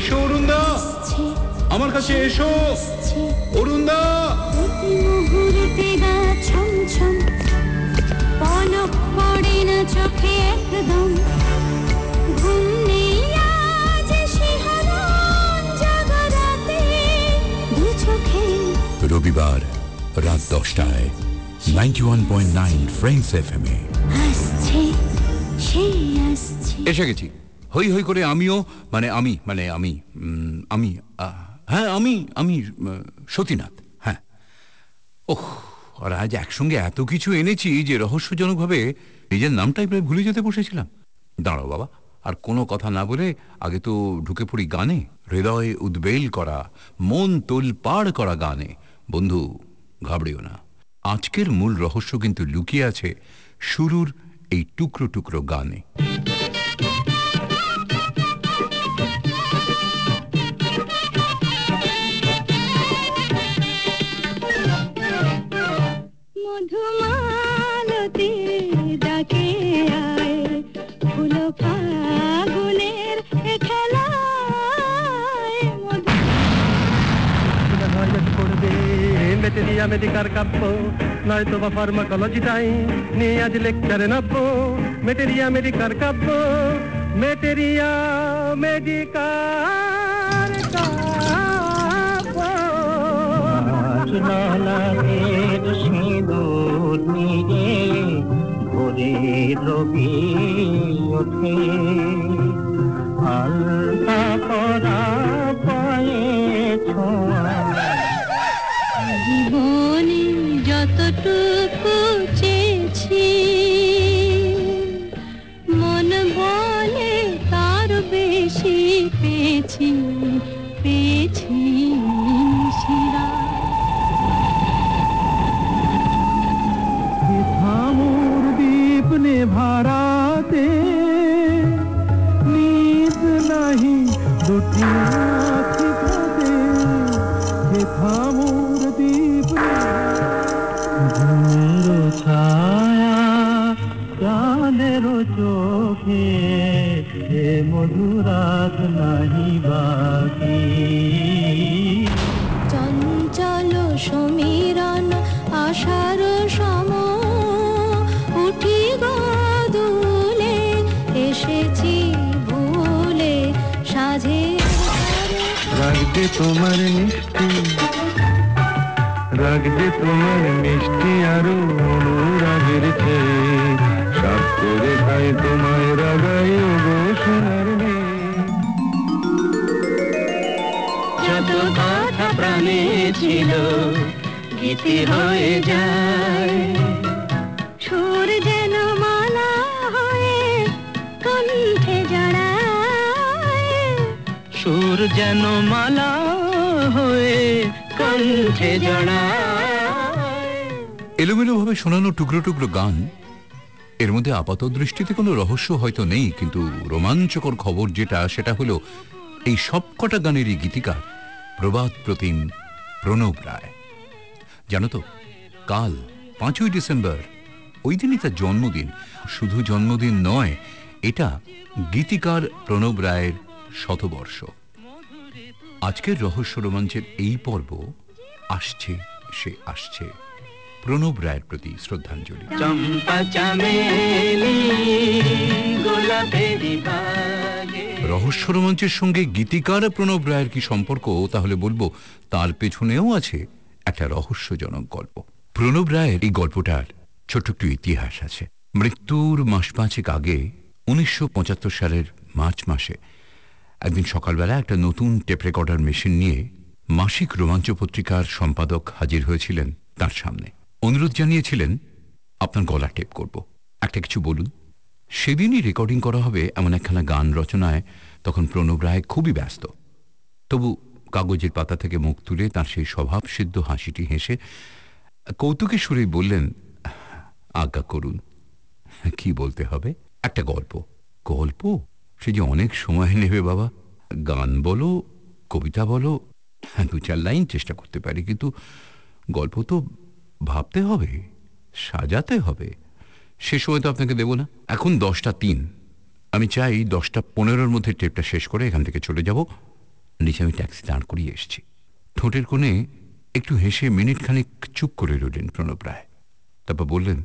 এসো অরুণদা। আমার কাছে এসো। অরুণদা। পলক পড়ে না চোখে একদম। রবিবার রাত দশটায় ninety one point nine friends F M এ। এসে গেছি। হই হই করে আমিও মানে আমি মানে আমি আমি হ্যাঁ আমি আমি সতীনাথ হ্যাঁ। ওহ, আর আজ একসঙ্গে এত কিছু এনেছি যে রহস্যজনকভাবে নিজের নামটাই প্রায় ভুলে যেতে বসেছিলাম। দাঁড়াও বাবা, আর কোনো কথা না বলে আগে তো ঢুকে পড়ি গানে। হৃদয় উদ্বেল করা, মন তোল পাড় করা গানে। বন্ধু, ঘাবড়িও না। আজকের মূল রহস্য কিন্তু লুকিয়ে আছে শুরুর এই টুকরো টুকরো গানে। মধুমালতি ডাকে আয়। ফুল ফাগুনের খেলায় করবে মেটেরিয়া মেডিকার কাব্য। নয়তো বা ফার্মাকোলজিটাই নিয়ে আজ লেকচারে নাব্য মেটেরিয়া মেডিকার কাব্য মেটেরিয়া মেডিকার কাব্য। লালাদের সিঁদুর নিয়ে ভোরে রবি ওঠে। করা পায়ে ছোঁয়া। জীবনে যতটুকু দীপ নে ভাড়াতে নিজ নাহি দুটি আখি ফাতে হে চোখে হে মধুরাত নাহি বাকি রাগবে তোমার মিষ্টি। রাগবে তোমার মিষ্টি আরও অনুরাগের চেয়ে সাপ করে খাই তোমায় রাগাই গো সোনার প্রাণে ছিল, গীতি হয়ে যায়। সুর যেন মালা হয়ে কণ্ঠে জড়ায়। এলোমেলোভাবে শোনানো টুকরো টুকরো গান, এর মধ্যে আপাত দৃষ্টিতে কোনো রহস্য হয়তো নেই, কিন্তু রোমাঞ্চকর খবর যেটা, সেটা হলো এই সবকটা গানেরই গীতিকার প্রবাদ প্রতিম প্রণব রায়। জানো তো, কাল পাঁচই ডিসেম্বর, ওই দিনই তার জন্মদিন। শুধু জন্মদিন নয়, এটা গীতিকার প্রণব রায়ের শতবর্ষ। আজকের রহস্য রোমাঞ্চের এই পর্ব আসছে সে আসছে। প্রণব রায়ের প্রতি শ্রদ্ধাঞ্জলি। রহস্য রোমাঞ্চের সঙ্গে গীতিকার প্রণব রায়ের কি সম্পর্ক তাহলে বলব তার পেছনেও আছে একটা রহস্যজনক গল্প। প্রণব রায়ের এই গল্পটার ছোট্ট একটু ইতিহাস আছে। মৃত্যুর মাস পাঁচেক আগে উনিশশো পঁচাত্তর সালের মার্চ মাসে একদিন সকালবেলা একটা নতুন টেপ রেকর্ডার মেশিন নিয়ে মাসিক রোমাঞ্চ পত্রিকার সম্পাদক হাজির হয়েছিলেন তার সামনে। অনুরোধ জানিয়েছিলেন, আপনার গলা টেপ করব। একটা কিছু বলুন। সেদিনই রেকর্ডিং করা হবে এমন একখানা গান রচনায় তখন প্রণব রায় খুবই ব্যস্ত। তবু কাগজের পাতা থেকে মুখ তুলে তার সেই স্বভাব সিদ্ধ হাসিটি হেসে কৌতুকের সুরেই বললেন, আজ্ঞা করুন, কি বলতে হবে? একটা গল্প। গল্প? সে যে অনেক সময় নেবে বাবা। গান বলো, কবিতা বলো হ্যাঁ দু চার লাইন চেষ্টা করতে পারি, কিন্তু গল্প তো ভাবতে হবে, সাজাতে হবে। সে সময় তো আপনাকে দেব না। এখন দশটা তিন। আমি চাই দশটা পনেরোর মধ্যে টেপটা শেষ করে এখান থেকে চলে যাব। নিচে আমি ট্যাক্সি দাঁড় করিয়ে এসেছি। ঠোঁটের কোণে একটু হেসে মিনিট খানিক চুপ করে রইলেন প্রণব রায়। তারপর বললেন,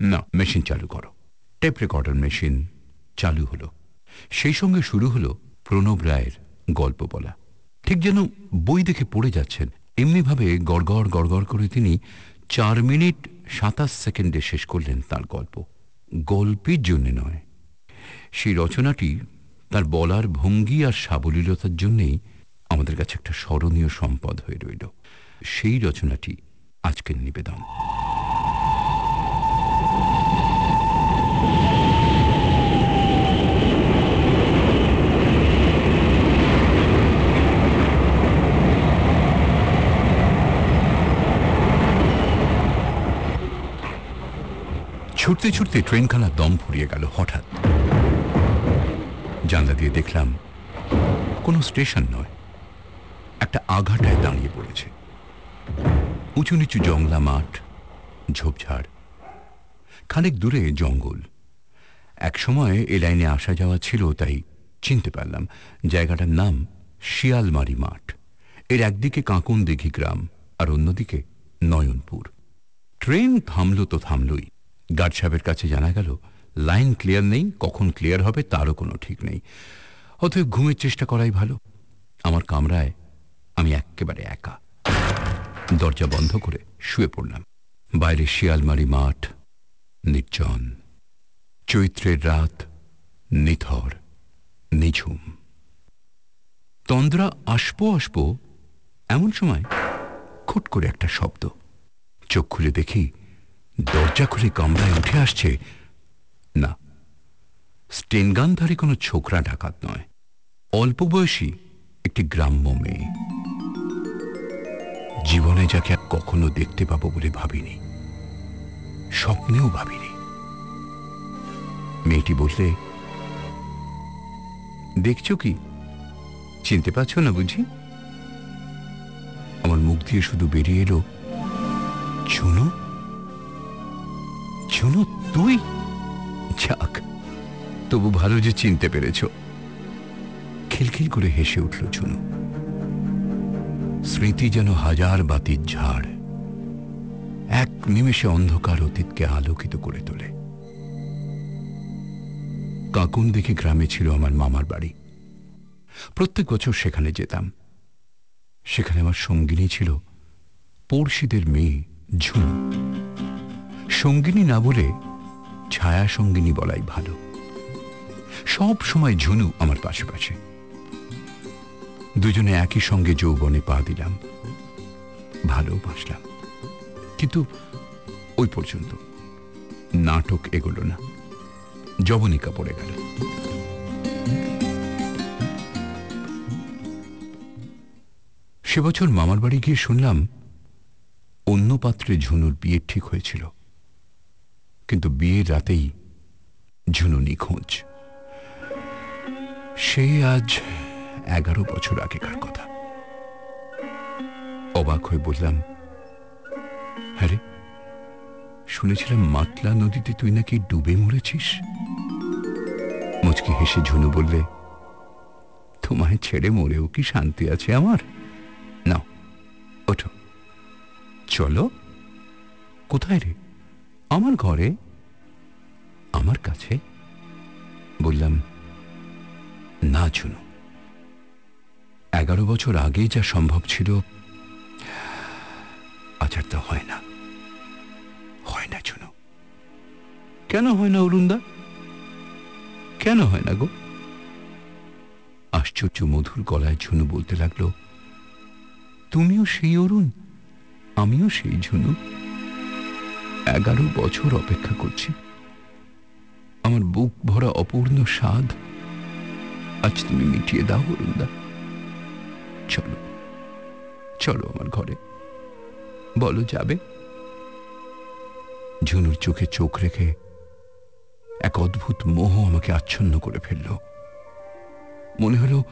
না, মেশিন চালু করো। টেপ রেকর্ডার মেশিন চালু হলো। সেই সঙ্গে শুরু হলো প্রণব রায়ের গল্প বলা। ঠিক যেন বই দেখে পড়ে যাচ্ছেন, এমনিভাবে গড়গড় গড়গড় করে তিনি চার মিনিট সাতাশ সেকেন্ডে শেষ করলেন তার গল্প। গল্পের জন্যে নয়, সেই রচনাটি তার বলার ভঙ্গি আর সাবলীলতার জন্যেই আমাদের কাছে একটা স্মরণীয় সম্পদ হয়ে রইল। সেই রচনাটি আজকের নিবেদন। ছুটতে ছুটতে ট্রেনখানা দম ফুরিয়ে গেল হঠাৎ। জানলা দিয়ে দেখলাম কোনো স্টেশন নয়, একটা আঘাটায় দাঁড়িয়ে পড়েছে। উঁচু নিচু জংলা মাঠ, ঝোপঝাড়, খানিক দূরে জঙ্গল। এক সময় এ লাইনে আসা যাওয়া ছিল, তাই চিনতে পারলাম জায়গাটার নাম শিয়ালমারি মাঠ। এর একদিকে কাঁকুন দিঘি গ্রাম আর অন্যদিকে নয়নপুর। ট্রেন থামলো তো থামলই গার্ড সাহেবের কাছে জানা গেল, লাইন ক্লিয়ার নেই, কখন ক্লিয়ার হবে তারও কোনো ঠিক নেই। অতএব ঘুমের চেষ্টা করাই ভালো। আমার কামরায় আমি একেবারে একা। দরজা বন্ধ করে শুয়ে পড়লাম। বাইরে শিয়ালমারি মাঠ, নির্জন। চৈত্রের রাত, নিথর, নিঝুম। তন্দ্রা আসব আসব এমন সময় খুট করে একটা শব্দ। চোখ খুলে দেখি দরজা খুলে কামরায় উঠে আসছে। না, স্টেনগানধারী কোনো ছোকরা ডাকাত নয়। অল্প বয়সী একটি গ্রাম্য মেয়ে। জীবনে যাকে কখনো দেখতে পাবো বলে ভাবিনি। স্বপ্নেও ভাবিনি। মেয়েটি বললে, দেখছ কি? চিনতে পারছ না বুঝি? আমার মুখ দিয়ে শুধু বেরিয়ে এলো ঝুনু ঝুনু তুই? যাক, তবু ভালো যে চিনতে পেরেছ। খিলখিল করে হেসে উঠল ঝুনু স্মৃতি যেন হাজার বাতির ঝাড়। এক নিমেষে অন্ধকার অতীতকে আলোকিত করে তোলে। কাকুন দেখে গ্রামে ছিল আমার মামার বাড়ি। প্রত্যেক বছর সেখানে যেতাম। সেখানে আমার সঙ্গিনী ছিল পড়শিদের মেয়ে ঝুনু। সঙ্গিনী না বলে ছায়া সঙ্গিনী বলাই ভালো। সব সময় ঝুনু আমার পাশে পাশে দুজনে একই সঙ্গে যৌবনে পা দিলাম। ভালোবাসলাম কিন্তু ওই পর্যন্ত নাটক এগোলো না। জবনিকা পড়ে গেল। সে বছর মামার বাড়ি গিয়ে শুনলাম অন্য পাত্রে ঝুনুর বিয়ে ঠিক হয়েছিল। কিন্তু বিয়ের রাতেই ঝুনু নিখোঁজ সে আজ এগারো বছর আগেকার কথা। অবাক হয়ে বললাম হ্যাঁ শুনেছিলাম মাতলা নদীতে তুই নাকি ডুবে মরেছিস? মুচকি হেসে ঝুনু বললে, তোমায় ছেড়ে মরেও কি শান্তি আছে আমার? নাও, ওঠো। চলো। কোথায় রে? আমার ঘরে? আমার কাছে? বললাম, না, ঝুনু। এগারো বছর আগে যা সম্ভব ছিল, আজ আর তা হয় না। হয় না, ঝুনু। কেন হয় না, অরুণদা? কেন হয় না গো? আশ্চর্য মধুর গলায় ঝুনু বলতে লাগল, তুমিও সেই অরুণ, আমিও সেই ঝুনু। এগারো বছর অপেক্ষা করছি। আমার বুক ভরা অপূর্ণ স্বাদ। আজ তুমি মিটিয়ে দাও, অরুণদা। চলো চলো আমার ঘরে। বলো, যাবে? ঝুনুর চোখে চোখ রেখে এক অদ্ভুত মোহ আমাকে আচ্ছন্ন করে ফেলল। মনে হলো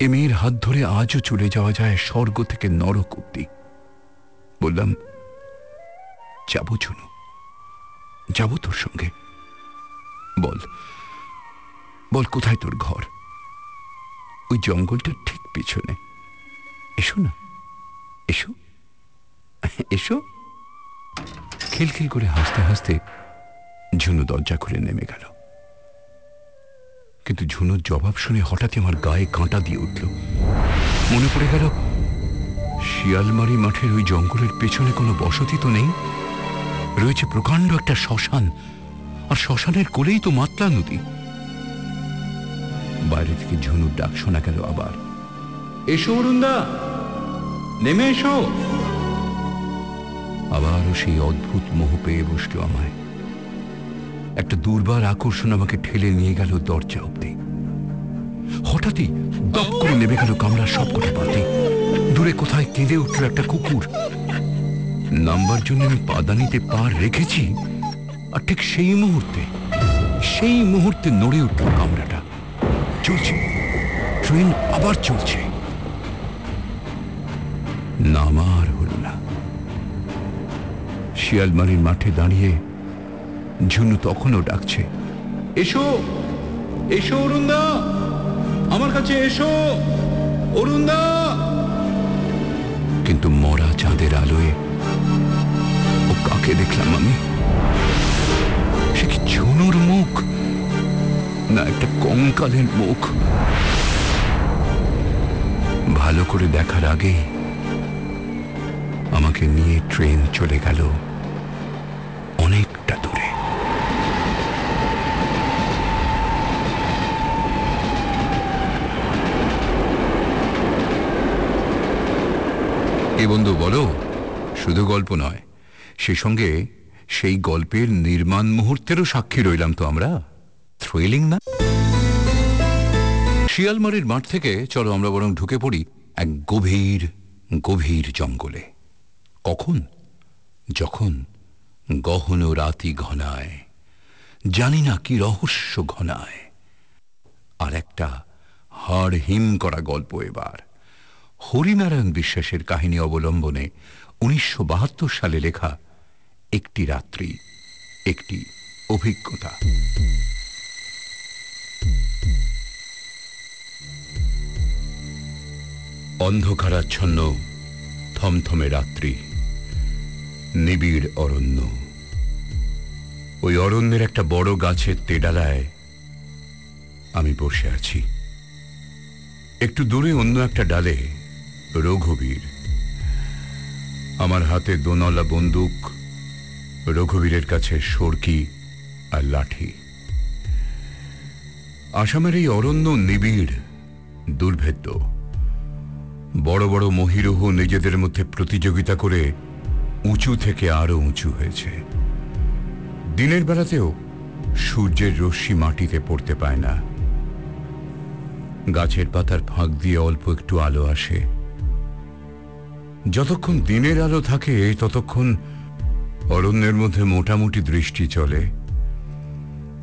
এ মেয়ের হাত ধরে আজও চলে যাওয়া যায় স্বর্গ থেকে নরক অব্দি। বললাম যাব ঝুনু যাব তোর সঙ্গে। বল। বল, কোথায় তোর ঘর? ওই জঙ্গলটার ঠিক পিছনে। এসো না। এসো। এসো। খিলখিল করে হাসতে হাসতে ঝুনু দরজা খুলে নেমে গেল। কিন্তু ঝুনুর জবাব শুনে হঠাৎই আমার গায়ে কাঁটা দিয়ে উঠল। মনে পড়ে গেল, শিয়ালমারি মাঠের ওই জঙ্গলের পেছনে কোনো বসতি তো নেই? রয়েছে প্রকাণ্ড একটা শ্মশান। আর শ্মশানের কোলেই তো মাতলা নদী। বাইরে থেকে ঝুনুর ডাক শোনা গেল আবার? এসো অরুণদা, নেমে এসো। আবারও সেই অদ্ভুত মোহ পেয়ে বসল আমায়। একটা দুর্বার আকর্ষণ আমাকে ঠেলে নিয়ে গেল দরজা অব্দি হঠাৎই দপ করে নেমে গেল কামড়ার সবকটা পাতি দূরে কোথায় কেঁদে উঠল একটা কুকুর। নাম্বার জন্য আমি পাদানিতে পা রেখেছি, আর ঠিক সেই মুহূর্তে সেই মুহূর্তে নড়ে উঠল কামড়াটা চলছে, ট্রেন আবার চলছে। নামার হল না। শিয়ালমারির মাঠে দাঁড়িয়ে ঝুনু তখনও ডাকছে, এসো এসো অরুণদা, আমার কাছে এসো, অরুণদা! কিন্তু মরা চাঁদের আলোয় ও দেখলাম আমি। সে কি ঝুনুর মুখ? না, একটা কঙ্কালের মুখ। ভালো করে দেখার আগে আমাকে নিয়ে ট্রেন চলে গেল অনেকটা দূরে। এ বন্ধু, বলো, শুধু গল্প নয়। সেই সঙ্গে সেই গল্পের নির্মাণ মুহূর্তেরও সাক্ষী রইলাম তো আমরা। থ্রিলিং না? শিয়ালমারির মাঠ থেকে, চলো আমরা বরং ঢুকে পড়ি এক গভীর গভীর জঙ্গলে। কখন? যখন গহন রাতি ঘনায়, জানি না কি রহস্য ঘনায়। আর একটা হাড় হিম করা গল্প এবার। হরিনারায়ণ বিশ্বাসের কাহিনী অবলম্বনে উনিশশো বাহাত্তর সালে লেখা একটি রাত্রি, একটি অভিজ্ঞতা। অন্ধকারাচ্ছন্ন, থমথমে রাত্রি, নিবিড় অরণ্য। ওই অরণ্যের একটা বড় গাছের তেডালায় আমি বসে আছি। একটু দূরে অন্য একটা ডালে রঘুবীর। আমার হাতে দোনলা বন্দুক রঘুবীরের কাছে সরকি আর লাঠি। আসামের এই অরণ্য নিবিড়, দুর্ভেদ্য। বড় বড় মহিরুহ নিজেদের মধ্যে প্রতিযোগিতা করে উঁচু থেকে আরও উঁচু হয়েছে। দিনের বেলাতেও সূর্যের রশ্মি মাটিতে পড়তে পায় না। গাছের পাতার ফাঁক দিয়ে অল্প একটু আলো আসে। যতক্ষণ দিনের আলো থাকে, ততক্ষণ অরণ্যের মধ্যে মোটামুটি দৃষ্টি চলে।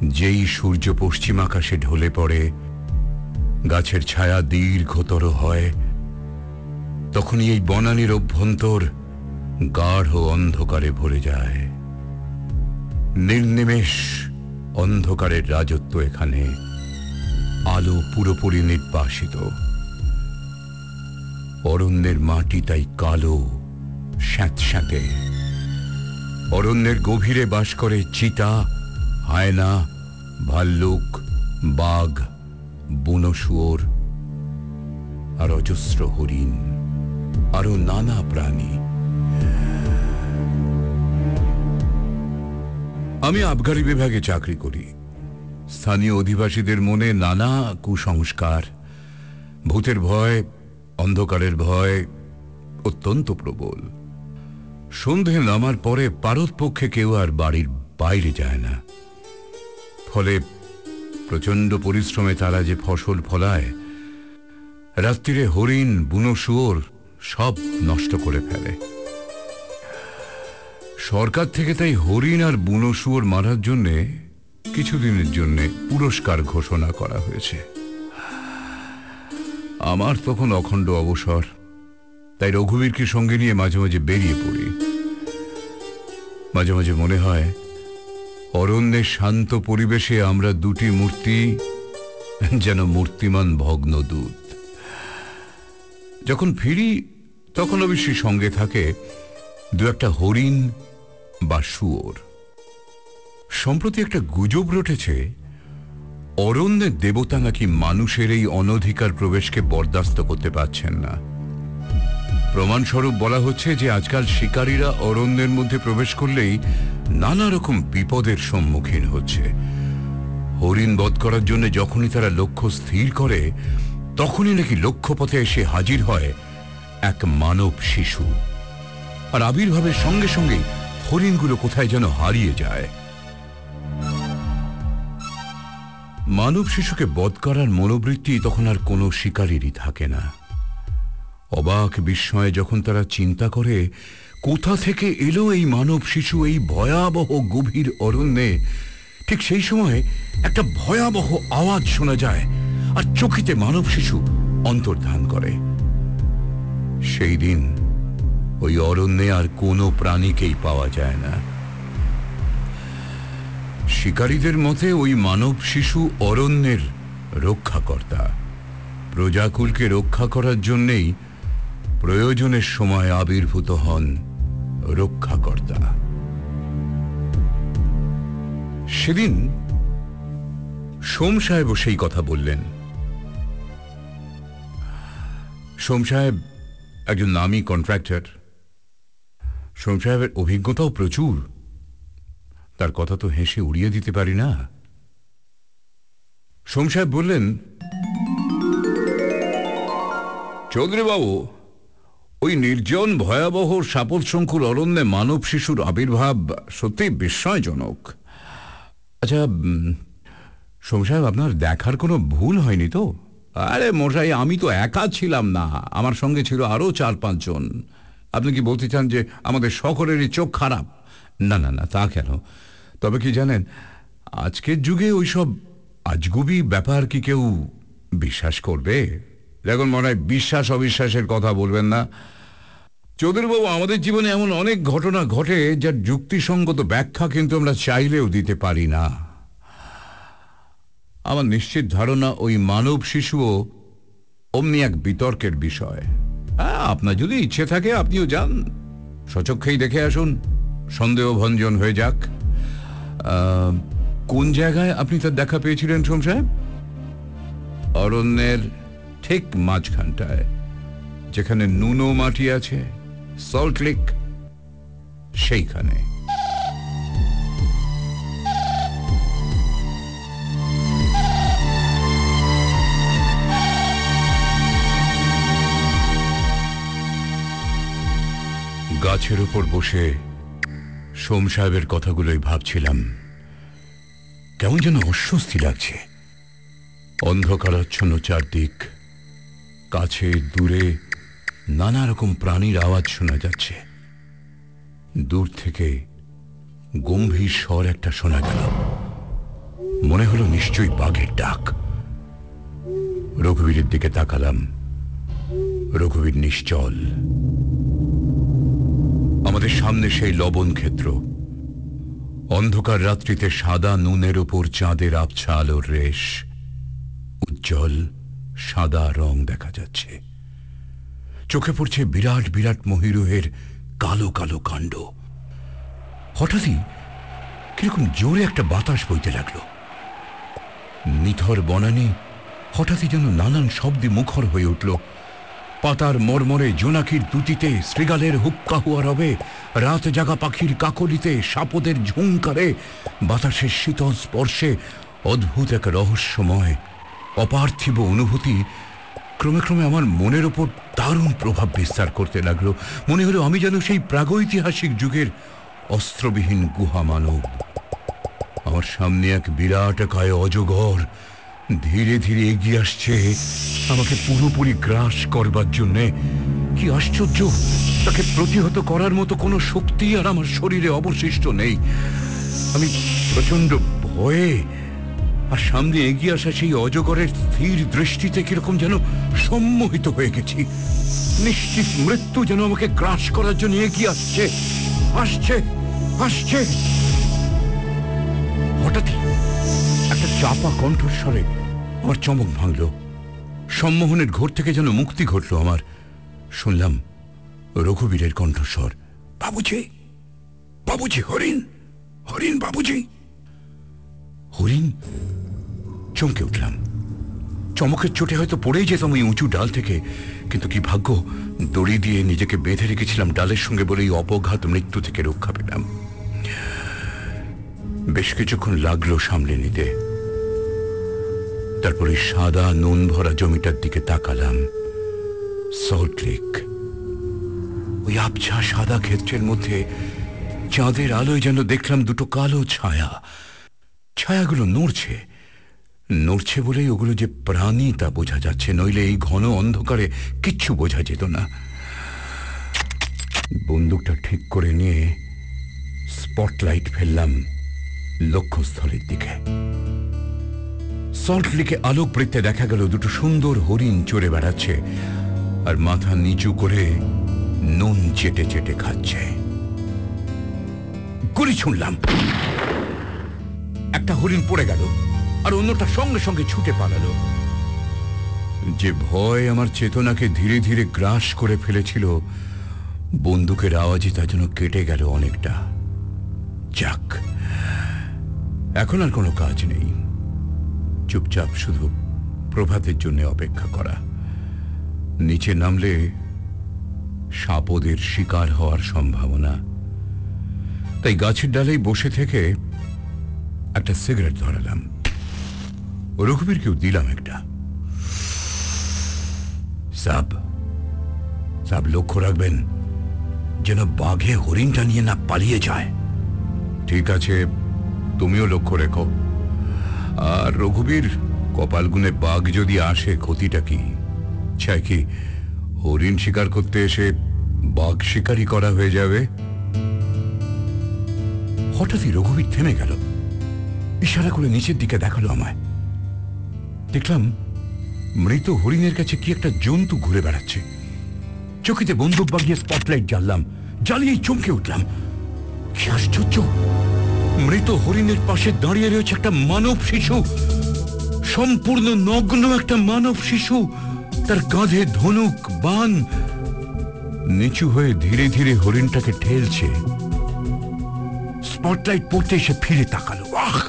যেই সূর্য পশ্চিম আকাশে ঢলে পড়ে, গাছের ছায়া দীর্ঘতর হয়, তখনই এই বনানীর অভ্যন্তর গাঢ় অন্ধকারে ভরে যায়। নির্নিমেষ অন্ধকারের রাজত্ব এখানে আলো পুরোপুরি নির্বাসিত। অরণ্যের মাটি তাই কালো, স্যাঁতস্যাঁতে। অরণ্যের গভীরে বাস করে চিতা, হায়না, ভাল্লুক, বাঘ বুনো শুয়োর আর অজস্র হরিণ আরও নানা প্রাণী। আমি আবগারি বিভাগে চাকরি করি। স্থানীয় অধিবাসীদের মনে নানা কুসংস্কার, ভূতের ভয়, অন্ধকারের ভয় অত্যন্ত প্রবল। সন্ধে নামার পরে পারত পক্ষে কেউ আর বাড়ির বাইরে যায় না। ফলে প্রচণ্ড পরিশ্রমে তারা যে ফসল ফলায়, রাত্রিরে হরিণ, বুনো শুয়োর সব নষ্ট করে ফেলে। সরকার থেকে তাই হরিণ আর বুনো শুয়োর মারার জন্যে কিছুদিনের জন্য পুরস্কার ঘোষণা করা হয়েছে। আমার তখন অখণ্ড অবসর। তাই রঘুবীরকে সঙ্গে নিয়ে মাঝে মাঝে বেরিয়ে পড়ি। মাঝে মাঝে মনে হয়, অরণ্যের শান্ত পরিবেশে আমরা দুটি মূর্তি, যেন মূর্তিমান ভগ্ন দূত যখন ফিরি, তখন অবশ্যই সঙ্গে থাকে দু একটা হরিণ বা শুয়োর। সম্প্রতি একটা গুজব রটেছে, অরণ্যের দেবতা নাকি মানুষের এই অনধিকার প্রবেশকে বরদাস্ত করতে পারছেন না। প্রমাণস্বরূপ বলা হচ্ছে যে আজকাল শিকারীরা অরণ্যের মধ্যে প্রবেশ করলেই নানা রকম বিপদের সম্মুখীন হচ্ছে। হরিণ বধ করার জন্য যখনই তারা লক্ষ্য স্থির করে, তখনই নাকি লক্ষ্যপথে এসে হাজির হয় এক মানব শিশু। আর আবির্ভাবের সঙ্গে সঙ্গে হরিণগুলো কোথায় যেন হারিয়ে যায়। মানব শিশুকে বধ করার মনোবৃত্তি তখন আর কোনো শিকারেরই থাকে না। অবাক বিস্ময়ে যখন তারা চিন্তা করে, কোথা থেকে এলো এই মানব শিশু এই ভয়াবহ গভীর অরণ্যে? ঠিক সেই সময় একটা ভয়াবহ আওয়াজ শোনা যায় আর চকিতে মানব শিশু অন্তর্ধান করে। সেই দিন ওই অরণ্যে আর কোনো প্রাণীকেই পাওয়া যায় না। শিকারীদের মতে ওই মানব শিশু অরণ্যের রক্ষাকর্তা। প্রজাকুলকে রক্ষা করার জন্যেই প্রয়োজনের সময় আবির্ভূত হন রক্ষাকর্তা। সেদিন সোম সাহেবও সেই কথা বললেন। সোম সাহেব একজন নামী কন্ট্রাক্টর। সোম সাহেবের অভিজ্ঞতাও প্রচুর। তার কথা তো হেসে উড়িয়ে দিতে পারি না। সোম সাহেব বললেন, চৌধুরী বাবু ওই নির্জন ভয়াবহ সাপল শঙ্কুর অরণ্যে মানব শিশুর আবির্ভাব সত্যি বিস্ময়জনক। আচ্ছা সোম সাহেব, আপনার দেখার কোনো ভুল হয়নি তো? আরে মশাই, আমি তো একা ছিলাম না। আমার সঙ্গে ছিল আরও চার পাঁচজন। আপনি কি বলতে চান যে আমাদের সকলেরই চোখ খারাপ? না না না, তা কেন? তবে কি জানেন, আজকের যুগে ওইসব আজগুবি ব্যাপার কি কেউ বিশ্বাস করবে? দেখুন মনে হয় বিশ্বাস অবিশ্বাসের কথা বলবেন না। চৌধুরীবাবু আমাদের জীবনে এমন অনেক ঘটনা ঘটে যার যুক্তিসঙ্গত ব্যাখ্যা কিন্তু আমরা চাইলেও দিতে পারি না। আমার নিশ্চিত ধারণা ওই মানব শিশুও অমনি এক বিতর্কের বিষয়। হ্যাঁ, আপনার যদি ইচ্ছে থাকে আপনিও যান। সচক্ষেই দেখে আসুন সন্দেহ ভঞ্জন হয়ে যাক। কোন জায়গায় আপনি তার দেখা পেয়েছিলেন সোম সাহেব? অরণ্যের ঠিক মাঝখানটায়, যেখানে নুনো মাটি আছে সল্ট লেক সেইখানে। গাছের উপর বসে সোম সাহেবের কথাগুলোই ভাবছিলাম। কেমন যেন অস্বস্তি লাগছে। অন্ধকারাচ্ছন্ন চারদিক কাছে দূরে নানা রকম প্রাণীর আওয়াজ শোনা যাচ্ছে। দূর থেকে গম্ভীর স্বর একটা শোনা গেল। মনে হলো নিশ্চয়ই বাঘের ডাক। রঘুবীরের দিকে তাকালাম। রঘুবীর নিশ্চল। আমাদের সামনে সেই লবণ ক্ষেত্র। অন্ধকার রাত্রিতে সাদা নুনের উপর চাঁদের আবছা আলোর রেশ। উজ্জ্বল। সাদা রং দেখা যাচ্ছে। চোখে পড়ছে বিরাট বিরাট মহিরুহের কালো কালো কাণ্ড। হঠাৎই কীরকম জোরে একটা বাতাস বইতে লাগল। নিথর বনানি হঠাৎই যেন নানান শব্দে মুখর হয়ে উঠল। পাতার মরমরে জোনাকির দুটিতে শ্রীগালের হুক্কা হুয়া রবে, রাত জাগা পাখির কাকলিতে সাপদের ঝুঙ্কারে, বাতাসের শীতল স্পর্শে অদ্ভুত এক রহস্যময় অপার্থিব অনুভূতি ক্রমে ক্রমে আমার মনের ওপর দারুণ প্রভাব বিস্তার করতে লাগল। মনে হলো আমি যেন সেই প্রাগৈতিহাসিক যুগের অস্ত্রবিহীন গুহা মানব। আমার সামনে এক বিরাট কায় অজগর ধীরে ধীরে এগিয়ে আসছে। আমাকে পুরোপুরি গ্রাস করবার জন্যে কি আশ্চর্য, তাকে প্রতিহত করার মতো কোনো শক্তি আর আমার শরীরে অবশিষ্ট নেই। আমি প্রচণ্ড ভয়ে আর সামনে এগিয়ে আসা সেই অজগরের স্থির দৃষ্টিতে কীরকম যেন সম্মোহিত হয়ে গেছি। নিশ্চিত মৃত্যু যেন আমাকে গ্রাস করার জন্য এগিয়ে আসছে। আসছে আসছে। হঠাৎই একটা চাপা কণ্ঠস্বরে আমার চমক ভাঙল। সম্মোহনের ঘোর থেকে যেন মুক্তি ঘটল আমার। শুনলাম রঘুবীরের কণ্ঠস্বর, বাবুজি বাবুজি, হরিণ হরিণ বাবুজি। হরিণ? চমকে উঠলাম। চমকের চোটে হয়তো পড়েই যেতাম ওই উঁচু ডাল থেকে, কিন্তু কি ভাগ্য, দড়ি দিয়ে নিজেকে বেঁধে রেখেছিলাম ডালের সঙ্গে বলে এই অপঘাত মৃত্যু থেকে রক্ষা পেলাম। বেশ কিছুক্ষণ লাগল সামলে নিতে। তারপরে সাদা নুন ভরা জমিটার দিকে তাকালাম। Salt Lake. ওই আবছা সাদা ক্ষেত্রের মধ্যে চাঁদের আলোয় যেন দেখলাম দুটো কালো ছায়া। ছায়াগুলো নড়ছে। নড়ছে বলেই ওগুলো যে প্রাণী তা বোঝা যাচ্ছে, নইলে এই ঘন অন্ধকারে কিচ্ছু বোঝা যেত না। বন্দুকটা ঠিক করে নিয়ে স্পটলাইট ফেললাম লক্ষ্যস্থলের দিকে। সল্ট লেকে আলোক বৃত্তে দেখা গেল দুটো সুন্দর হরিণ চড়ে বেড়াচ্ছে আর মাথা নিচু করে নুন চেটে চেটে খাচ্ছে। গুলি ছুঁড়লাম। একটা হরিণ পড়ে গেল। আর অন্যটা সঙ্গে সঙ্গে ছুটে পালালো। যে ভয় আমার চেতনাকে ধীরে ধীরে গ্রাস করে ফেলেছিল, বন্দুকের আওয়াজে তা যেন কেটে গেল অনেকটা। যাক, এখন আর কোনো কাজ নেই। চুপচাপ শুধু প্রভাতের জন্য অপেক্ষা করা। নিচে নামলে সাপদের শিকার হওয়ার সম্ভাবনা। তাই গাছের ডালেই বসে থেকে একটা সিগারেট ধরালাম। রঘুবীরকেও দিলাম একটা। সাব সাব লক্ষ্য রাখবেন যেন বাঘে হরিণটা নিয়ে না পালিয়ে যায়। ঠিক আছে তুমিও লক্ষ্য রেখো। আর রঘুবীর কপাল গুনে বাঘ যদি আসে ক্ষতিটা কি? চাই কি হরিণ শিকার করতে এসে বাঘ শিকারই করা হয়ে যাবে? হঠাৎই রঘুবীর থেমে গেল। ইশারা করে নিচের দিকে দেখাল আমায়। দেখলাম মৃত হরিণের কাছে কি একটা জন্তু ঘুরে বেড়াচ্ছে। চোখেতে বন্দুক বাগিয়ে স্পটলাইট জ্বাললাম, জ্বালিয়েই চমকে উঠলাম। কি আশ্চর্য! মৃত হরিণের পাশে দাঁড়িয়ে রয়েছে একটা মানব শিশু। সম্পূর্ণ নগ্ন একটা মানব শিশু। তার কাঁধে ধনুক, বান। নিচু হয়ে ধীরে ধীরে হরিণটাকে ঠেলছে। স্পটলাইট পড়তে এসে ফিরে তাকালো। আহ!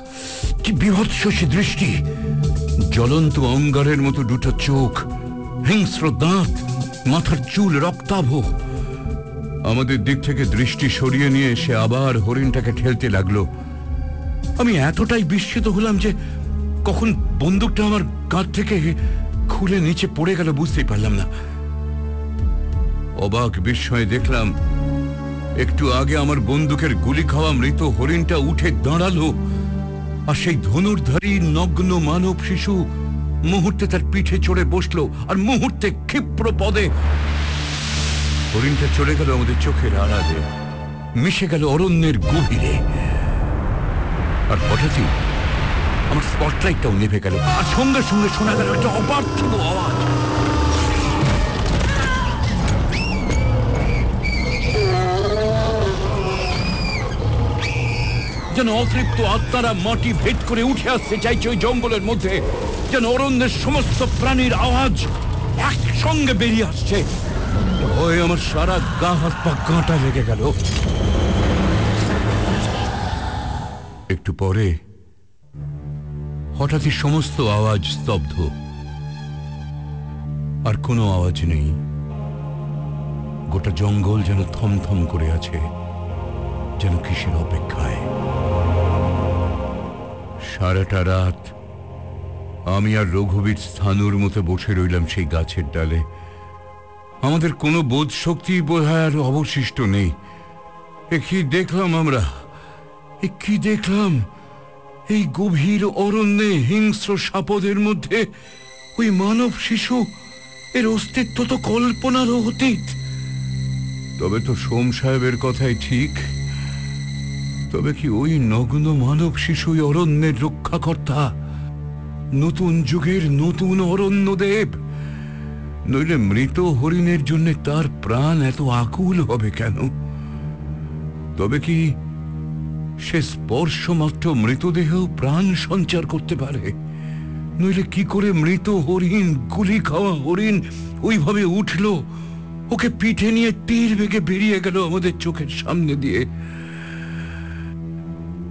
কি বিভৎস সে দৃষ্টি! জ্বলন্ত অঙ্গারের মতো দুটো চোখ, হিংস্র দাঁত, মাথার চুল রক্তাভ। আমাদের দিক থেকে দৃষ্টি সরিয়ে নিয়ে সে আবার হরিণটাকে ঠেলতে লাগল। আমি এতটাই বিস্মিত হলাম যে কখন বন্দুকটা আমার কাঁধ থেকে খুলে নিচে পড়ে গেল বুঝতেই পারলাম না। অবাক বিস্ময়ে দেখলাম, একটু আগে আমার বন্দুকের গুলি খাওয়া মৃত হরিণটা উঠে দাঁড়াল। আর সেই ধনুর্ধারী নগ্ন মানব শিশু মুহূর্তে তার পিঠে চড়ে বসল আর মুহূর্তে ক্ষিপ্র পদে হরিণটা চলে গেল আমাদের চোখের আড়ালে। মিশে গেল অরণ্যের গভীরে। আর হঠাৎই আমার স্পটলাইটটাও নেভে গেল। আর সঙ্গে সঙ্গে শোনা গেল একটা অপার্থিব আওয়াজ। যেন অতৃপ্ত আত্মারা মাটি ভেদ করে উঠে আসতে চাইছে ওই জঙ্গলের মধ্যে, যেন অরণ্যের সমস্ত প্রাণীর আওয়াজ একসঙ্গে বেরিয়ে আসছে। ওই আমার সারা গা হাত পা কাঁটা লেগে গেল। একটু পরে হঠাৎই সমস্ত আওয়াজ স্তব্ধ। আর কোনো আওয়াজ নেই। গোটা জঙ্গল যেন থমথম করে আছে। যেন কিসের অপেক্ষায়? সারাটা রাত আমি আর রঘুবীর স্থানুর মতো বসে রইলাম সেই গাছের ডালে। আমাদের কোনো বোধ শক্তি বোধ আর অবশিষ্ট নেই। কি দেখলাম আমরা? কি দেখলাম? এই গভীর অরণ্যে হিংস্র সাপদের মধ্যে ওই মানব শিশু, এর অস্তিত্ব তো কল্পনারও অতীত। তবে তো সোম সাহেবের কথাই ঠিক। তবে কি ওই নগ্ন মানব শিশুই অরণ্যের রক্ষাকর্তা? নতুন যুগের নতুন অরণ্যদেব। নইলে মৃত হরিণের জন্য তার প্রাণ এত আকুল হবে কেন? তবে কি সে স্পর্শ মাত্র মৃতদেহ প্রাণ সঞ্চার করতে পারে? নইলে কি করে মৃত হরিণ, গুলি খাওয়া হরিণ ওইভাবে উঠল? ওকে পিঠে নিয়ে তীর বেগে বেরিয়ে গেল আমাদের চোখের সামনে দিয়ে।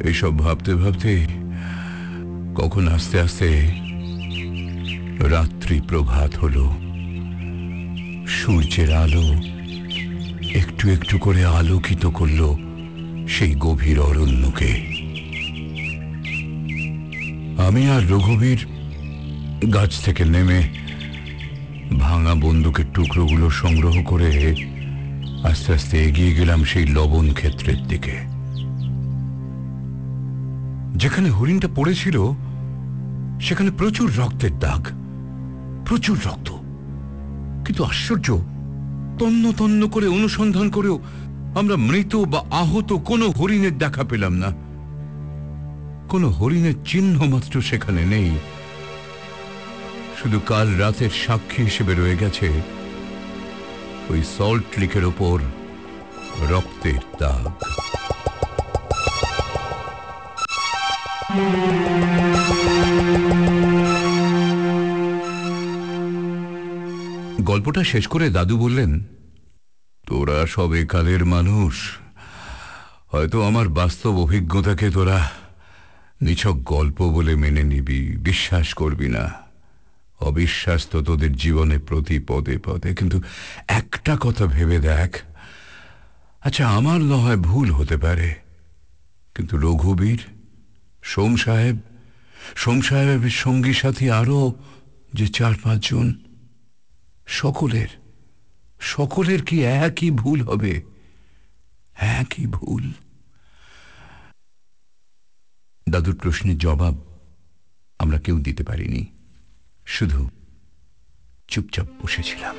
এইসব ভাবতে ভাবতে, কখন আস্তে আস্তে রাত্রি প্রভাত হলো। সূর্যের আলো একটু একটু করে আলোকিত করল সেই গভীর অরণ্যকে। আমি আর রঘুবীর গাছ থেকে নেমে ভাঙা বন্দুকের টুকরোগুলো সংগ্রহ করে আস্তে আস্তে এগিয়ে গেলাম সেই লবণ ক্ষেত্রের দিকে। যেখানে হরিণটা পড়েছিল, সেখানে প্রচুর রক্তের দাগ, প্রচুর রক্ত। কিন্তু আশ্চর্য, তন্ন তন্ন করে অনুসন্ধান করেও আমরা মৃত বা আহত কোনো হরিণের দেখা পেলাম না। কোনো হরিণের চিহ্ন মাত্র সেখানে নেই। শুধু কাল রাতের সাক্ষী হিসেবে রয়ে গেছে ওই সল্ট লিকের ওপর রক্তের দাগ। গল্পটা শেষ করে দাদু বললেন, তোরা সব কালের মানুষ। হয়তো আমার বাস্তব অভিজ্ঞতাকে তোরা নিছক গল্প বলে মেনে নিবি। বিশ্বাস করবি না। অবিশ্বাস তো তোদের জীবনে প্রতি পদে পদে। কিন্তু একটা কথা ভেবে দেখ। আচ্ছা আমার নয়, ভুল হতে পারে। কিন্তু রঘুবীর সোম সাহেব, সোম সাহেবের সঙ্গী সাথী আরও যে চার পাঁচজন, সকলের সকলের কি একই ভুল হবে? একই ভুল। দাদুর প্রশ্নের জবাব আমরা কেউ দিতে পারিনি, শুধু চুপচাপ বসেছিলাম।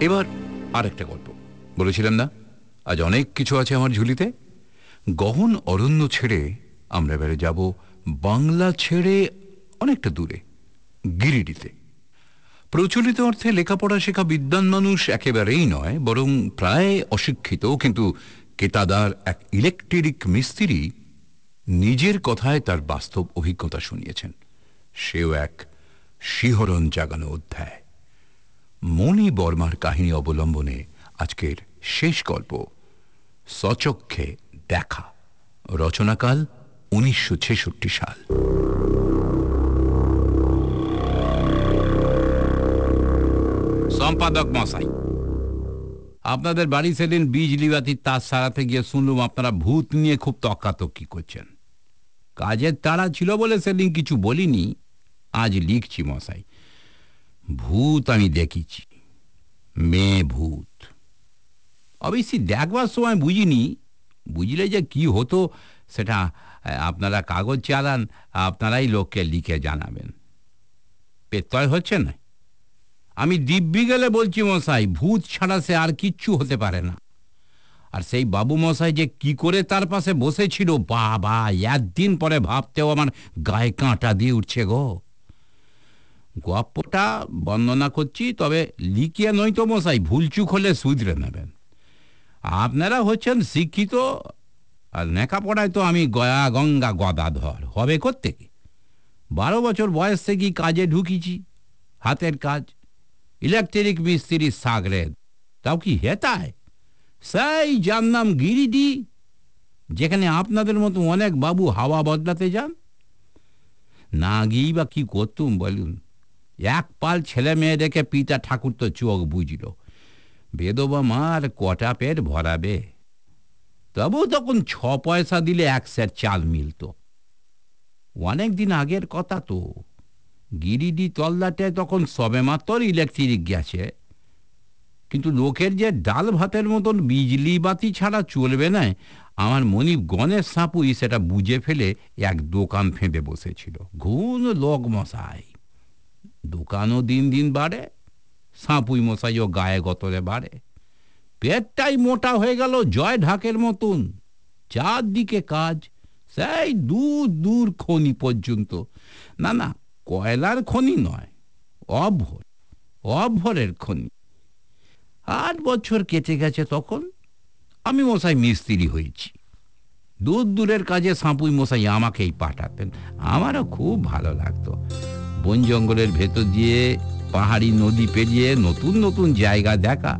এবার আর একটা গল্প। বলেছিলাম না? আজ অনেক কিছু আছে আমার ঝুলিতে। গহন অরণ্য ছেড়ে আমরা এবারে যাব বাংলা ছেড়ে অনেকটা দূরে, গিরিডিতে। প্রচলিত অর্থে লেখাপড়া শেখা বিদ্বান মানুষ একেবারেই নয়, বরং প্রায় অশিক্ষিত, কিন্তু কেতাদার এক ইলেকট্রিক মিস্ত্রি নিজের কথায় তার বাস্তব অভিজ্ঞতা শুনিয়েছেন। সেও এক শিহরণ জাগানো অধ্যায়। মণি বর্মার কাহিনী অবলম্বনে আজকের শেষ গল্প, সচক্ষে দেখা, রচনাকাল উনিশশো সাল। সম্পাদক মশাই, আপনাদের বাড়ি সেদিন বিজলি বাতির তার সারাতে গিয়ে শুনলুম আপনারা ভূত নিয়ে খুব তক্কাতক্কি করছেন। কাজের তাড়া ছিল বলে সেদিন কিছু বলিনি, আজ লিখছি মশাই। ভূত আমি দেখিছি, মেয়ে ভূত। অবশ্যই দেখবার সময় বুঝিনি। বুঝলে যে কি হতো, সেটা আপনারা কাগজ চালান, আপনারাই লোককে লিখে জানাবেন। পেতয় হচ্ছে না? আমি দিব্যি গেলে বলছি মশাই, ভূত ছাড়া সে আর কিচ্ছু হতে পারে না। আর সেই বাবু মশাই যে কি করে তার পাশে বসেছিল, বাবা, একদিন পরে ভাবতেও আমার গায়ে কাঁটা দিয়ে উঠছে গো। গপ্পটা বন্দনা করছি, তবে লিখিয়ে নয় তো মশাই, ভুলচুক হলে শুধরে নেবেন। আপনারা হচ্ছেন শিক্ষিত আর লেখাপড়ায় তো আমি গয়া, গঙ্গা, গদাধর। হবে কোত্থেকে? বারো বছর বয়স থেকেই কাজে ঢুকিছি? হাতের কাজ। ইলেকট্রিক মিস্ত্রি সাগরেদ তাও কি হেতায়? সেই নাম গিরিডি, যেখানে আপনাদের মতো অনেক বাবু হাওয়া বদলাতে যান? না গিয়েই বা কি করতুম বলুন? এক পাল ছেলে মেয়ে দেখে পিতা ঠাকুর তো চোখ বুঝল বেদবা মার কটা পেট ভরাবে? তবু তখন ছ পয়সা দিলে এক স্যার চাল মিলত। অনেক দিন আগের কথা তো। গিরিডি তল্লাটে তখন সবে মাত্র ইলেকট্রিক গেছে। কিন্তু লোকের যে ডাল ভাতের মতন বিজলি বাতি ছাড়া চলবে না, আমার মনিব গণেশ সাপুই সেটা বুঝে ফেলে এক দোকান ফেঁদে বসেছিল। ঘুন লোক মশাই। দোকানও দিন দিন বাড়ে সাপুই মশাইও গায়ে গতরে বাড়ে পেটটাই মোটা হয়ে গেল জয় ঢাকের মতন। চারদিকে কাজ, সেই দূর দূর খনি পর্যন্ত। না না, কয়লার খনি নয়, অভর, অভরের খনি। আট বছর কেটে গেছে তখন, আমি মশাই মিস্ত্রি হয়েছি। দূর দূরের কাজে সাঁপুই মশাই আমাকেই পাঠাতেন। আমারও খুব ভালো লাগতো। বন জঙ্গলের ভেতর দিয়ে পাহাড়ি নদী পেরিয়ে নতুন নতুন জায়গা দেখা।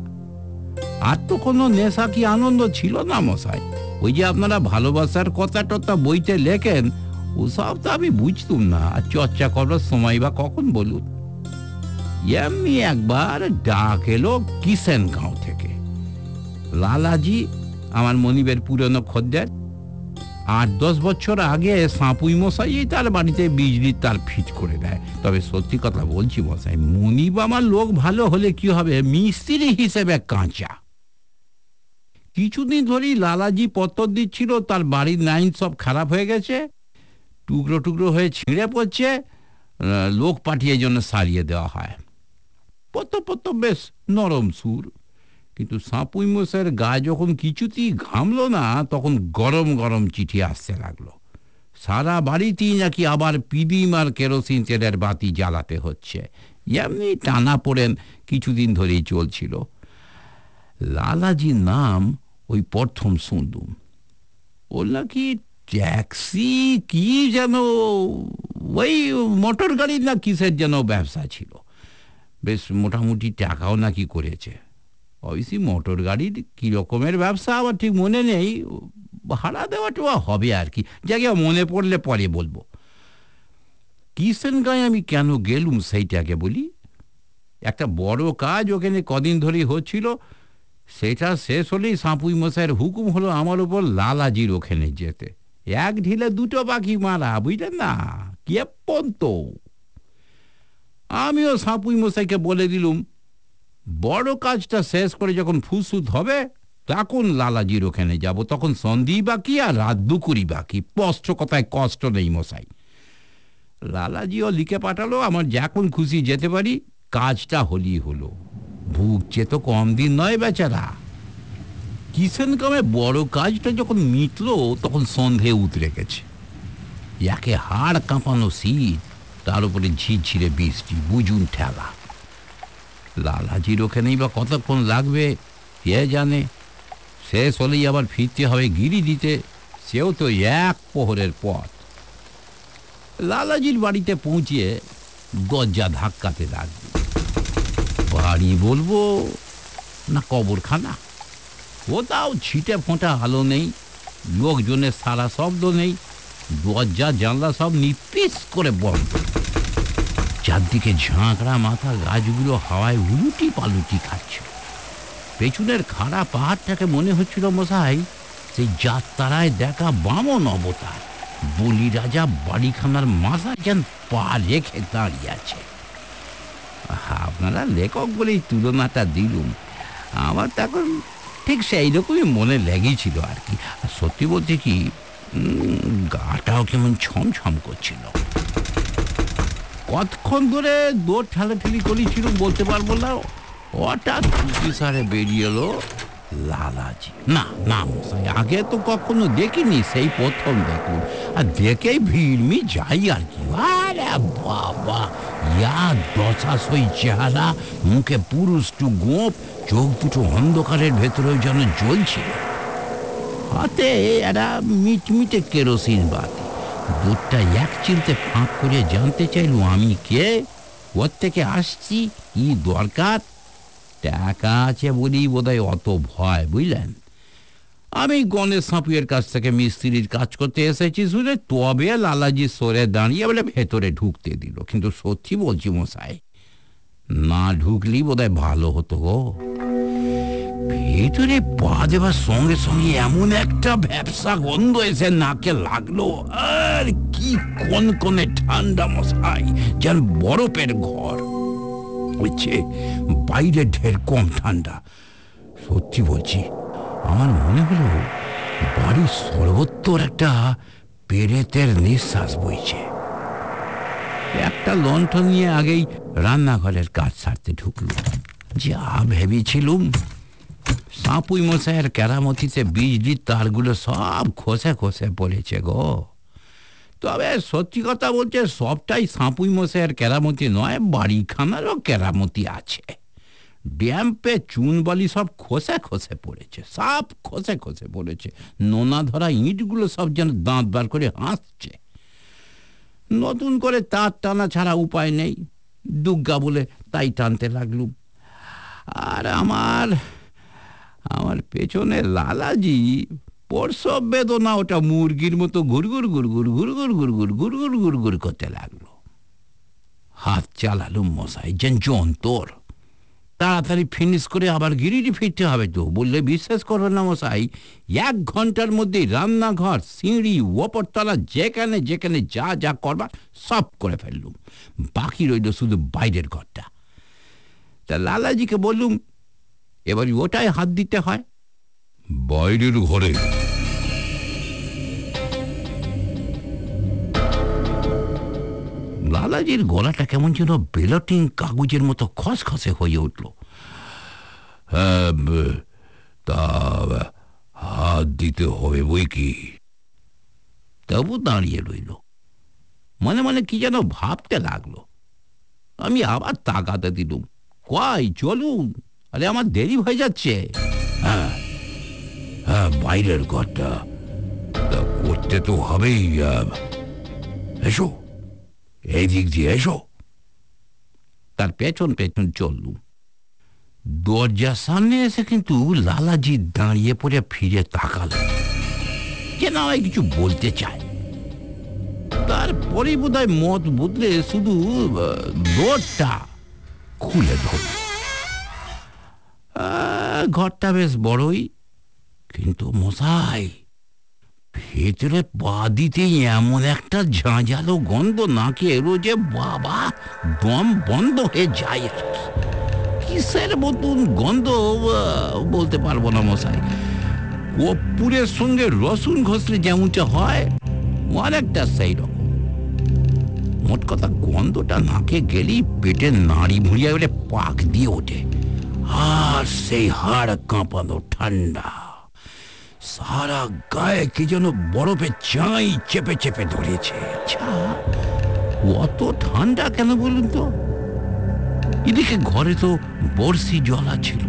আর তো কোনো নেশা কি আনন্দ ছিল না, মশাই? ওই যে আপনারা ভালোবাসার কথা টথা বইতে লেখেন, ওসব তো আমি বুঝতুম না। আর চর্চা করবার সময় বা কখন বলুন? এমনি একবার ডাক এলো কিষেন গাঁও থেকে। লালাজি, আমার মনিবের পুরনো খদ্দের আট দশ বছর আগে সাঁপুই মশাই তার বাড়িতে বিজলির তার ফিট করে দেয়। তবে সত্যি কথা বলছি মশাই মনিব আমার লোক ভালো হলে কি হবে? মিস্ত্রি হিসেবে কাঁচা। কিছুদিন ধরেই লালাজি পত্তর দিচ্ছিল, তার বাড়ির লাইন সব খারাপ হয়ে গেছে, টুকরো টুকরো হয়ে ছিঁড়ে পড়ছে লোক পাঠিয়ে জন্য সারিয়ে দেওয়া হয়। পত্ত পত্ত বেশ নরম সুর। কিন্তু সাঁপুই মশাইয়ের গা যখন কিছুতেই ঘামলো না, তখন গরম গরম চিঠি আসতে লাগল। সারা বাড়িতেই নাকি আবার পিদিম আর কেরোসিন তেলের বাতি জ্বালাতে হচ্ছে। এমনি টানা পড়েন কিছুদিন ধরেই চলছিল। লালাজির নাম ওই প্রথম শুনলুম। ওর নাকি ট্যাক্সি কি যেন, ওই মোটর গাড়ির না কিসের যেন ব্যবসা ছিল। বেশ মোটামুটি টাকাও নাকি করেছে। অবশ্যই মোটর গাড়ির কী রকমের ব্যবসা, আমার ঠিক মনে নেই। ভাড়া দেওয়াটা হবে আর কি। যাকে মনে পড়লে পরে বলব। কিষেনগাঁয়ে আমি কেন গেলুম সেইটাকে বলি? একটা বড় কাজ ওখানে কদিন ধরেই হচ্ছিল। সেটা শেষ হলেই সাঁপুই মশাইয়ের হুকুম হলো আমার উপর লালাজির ওখানে যেতে। এক ঢিলে দুটো পাখি মারা, বুঝলেন না? কে পন্ত। আমিও সাঁপুই মশাইকে বলে দিলুম বড় কাজটা শেষ করে যখন ফুসুত হবে, তখন লালাজির ওখানে যাব। তখন সন্ধি বাকি আর রাত দুকুরি বাকি। স্পষ্ট কথায় কষ্ট নেই মশাই। লালাজিও লিখে পাঠালো, আমার যখন খুশি যেতে পারি, কাজটা হলি হলো। ভুগছে তো কম দিন নয় বেচারা। কিষেন কামে বড় কাজটা যখন মিটলো, তখন সন্ধে উতরে গেছে একে হাড় কাঁপানো শীত, তার উপরে ঝিরঝিরে বৃষ্টি, বুঝুন ঠেলা। লালাজির ওখানেই বা কতক্ষণ লাগবে কে জানে? শেষ হলেই আবার ফিরতে হবে গিরি দিতে, সেও তো এক পোহরের পথ। লালাজির বাড়িতে পৌঁছিয়ে দরজা ধাক্কাতে লাগবে। বাড়ি বলব না কবরখানা? কোথাও ছিটে ফোঁটা আলো নেই, লোকজনের সারা শব্দ নেই, দরজা জানলা সব নিপিস করে বন্ধ। চারদিকে ঝাঁকড়া মাথা গাছগুলো হাওয়ায় উলুটি পালুটি খাচ্ছে। পেছনের খাড়া পাহাড়টাকে মনে হচ্ছিল মশাই, সেই যাত্রায় দেখা বামন অবতার। বলি রাজা বাড়িখানার মাথা যেন পা রেখে দাঁড়িয়ে আছে। আপনারা লেখক বলেই তুলনাটা দিলুম। আমার তখন ঠিক সেই রকমই মনে লেগেছিল আর কি। সত্যি বলতে কি গাটাও কেমন ছমছম করছিল। কতক্ষণ ধরে দৌড় ঠেলাঠেলি করেছিল বলতে পারব না। হঠাৎ সারে বেরিয়ে এলো লালাজি। না না মশাই, আগে তো কখনো দেখিনি, সেই প্রথম দেখুন আর দেখেই ভিড়মি যাই আর কি। আরে বাবা ইয়া দশাশই চেহারা, মুখে পুরুষ টু গোপ, চোখ দুটো অন্ধকারের ভেতরে যেন জ্বলছিল হাতে এরা মিটমিটে কেরোসিন বাতি। দুধটা এক চিলতে ফাঁক করে জানতে চাইলু আমি কে? ওর থেকে আসছি? কি দরকার? টাকা আছে বলি বোধহয় অত ভয়, বুঝলেন? আমি গণেশ সাঁপুয়ের কাছ থেকে মিস্ত্রির কাজ করতে এসেছি শুনে তবে লালাজি সরে দাঁড়িয়ে বলে ভেতরে ঢুকতে দিল। কিন্তু সত্যি বলছি মশাই, না ঢুকলেই বোধহয় ভালো হতো গো। ভেতরে পা দেবার সঙ্গে সঙ্গে এমন একটা ব্যবসা গন্ধ এসে নাকে লাগল। আর কি কোন কোনে ঠান্ডা মশাই, যেন বরফের ঘর। বাইরে ঢের কম ঠান্ডা। সত্যি বলছি, আমার মনে হলো বাড়ির সর্বত্র একটা পেরেতের নিঃশ্বাস বইছে। একটা লণ্ঠন নিয়ে আগেই রান্নাঘরের কাজ সারতে ঢুকলো যা ভেবেছিলুম সাঁপুই মশাইয়ের কেরামতিতে বিজলির তারগুলো সব খসে খসে পড়েছে গো। তবে সত্যি কথা বলছে সবটাই সাঁপুই মশাইয়ের কেরামতি নয়, বাড়িখানারও কেরামতি আছে। ড্যাম্পে চুন বালি সব খসে খসে পড়েছে, সব খসে খসে পড়েছে। নোনা ধরা ইঁটগুলো সব যেন দাঁত বার করে হাসছে। নতুন করে তার টানা ছাড়া উপায় নেই। দুগ্গা বলে তাই টানতে লাগলুম। আর আমার আমার পেছনে লালাজি, প্রসব বেদনা ওটা মুরগির মতো গুড়গুড় গুড়গুড় গুড়গুড় গুড়গুড় গুড়গুড় গুড়গুড় করতে লাগল। হাত চালালুম মশাই, যেন যন্তর। তাড়াতাড়ি ফিনিশ করে আবার গিরিটি ফিরতে হবে তো, বললে বিশ্বাস করবে না মশাই, এক ঘণ্টার মধ্যে রান্নাঘর, সিঁড়ি, ওপরতলা, যেখানে যেখানে যা যা করবার সব করে ফেললুম। বাকি রইল শুধু বাইরের ঘরটা। তা লালাজিকে বললুম এবার ওটাই হাত দিতে হয়। বাইরের ঘরে। লালাজির গলাটা কেমন যেন বেলটিং কাগজের মতো খসখসে হয়ে উঠল। হ্যাঁ তা হাত দিতে হবে বই কি? তবু দাঁড়িয়ে রইল। মনে মনে কি যেন ভাবতে লাগল। আমি আবার তাকাতে দিলুম। কয়, চলুন। আরে আমার দেরি হয়ে যাচ্ছে। হ্যাঁ বাইরের ঘরটা। করতে তো হবেই এসো এই দিক দিয়ে এসো। তার পেছন পেছন চললুম। দরজার সামনে এসে কিন্তু লালাজি দাঁড়িয়ে পড়ে ফিরে তাকালো। যেন আমায় কিছু বলতে চায়। তারপরে বোধ হয় মত বদলে শুধু দরটা খুলে ধরল। ঘরটা বেশ বড়ই, কিন্তু মশাই, ভেতরে পা দিতেই এমন একটা ঝাঁঝালো গন্ধ নাকে এলো যে বাবা, দম বন্ধ হয়ে যায়। আর কি কিসের মতন গন্ধ বলতে পারব না মশাই। কর্পূরের সঙ্গে রসুন ঘষলে যেমনটা হয় অনেকটা সেই রকম। মোট কথা গন্ধটা নাকে গেলেই পেটে নাড়ি ভুঁড়িয়া গেলে পাক দিয়ে ওঠে। আর সেই হাড় কাঁপানো ঠান্ডা। সারা গায়ে কি যেন বরফে চাই চেপে চেপে ধরেছে। আচ্ছা অত ঠান্ডা কেন বলুন তো? এদিকে ঘরে তো বড়শি জলা ছিল।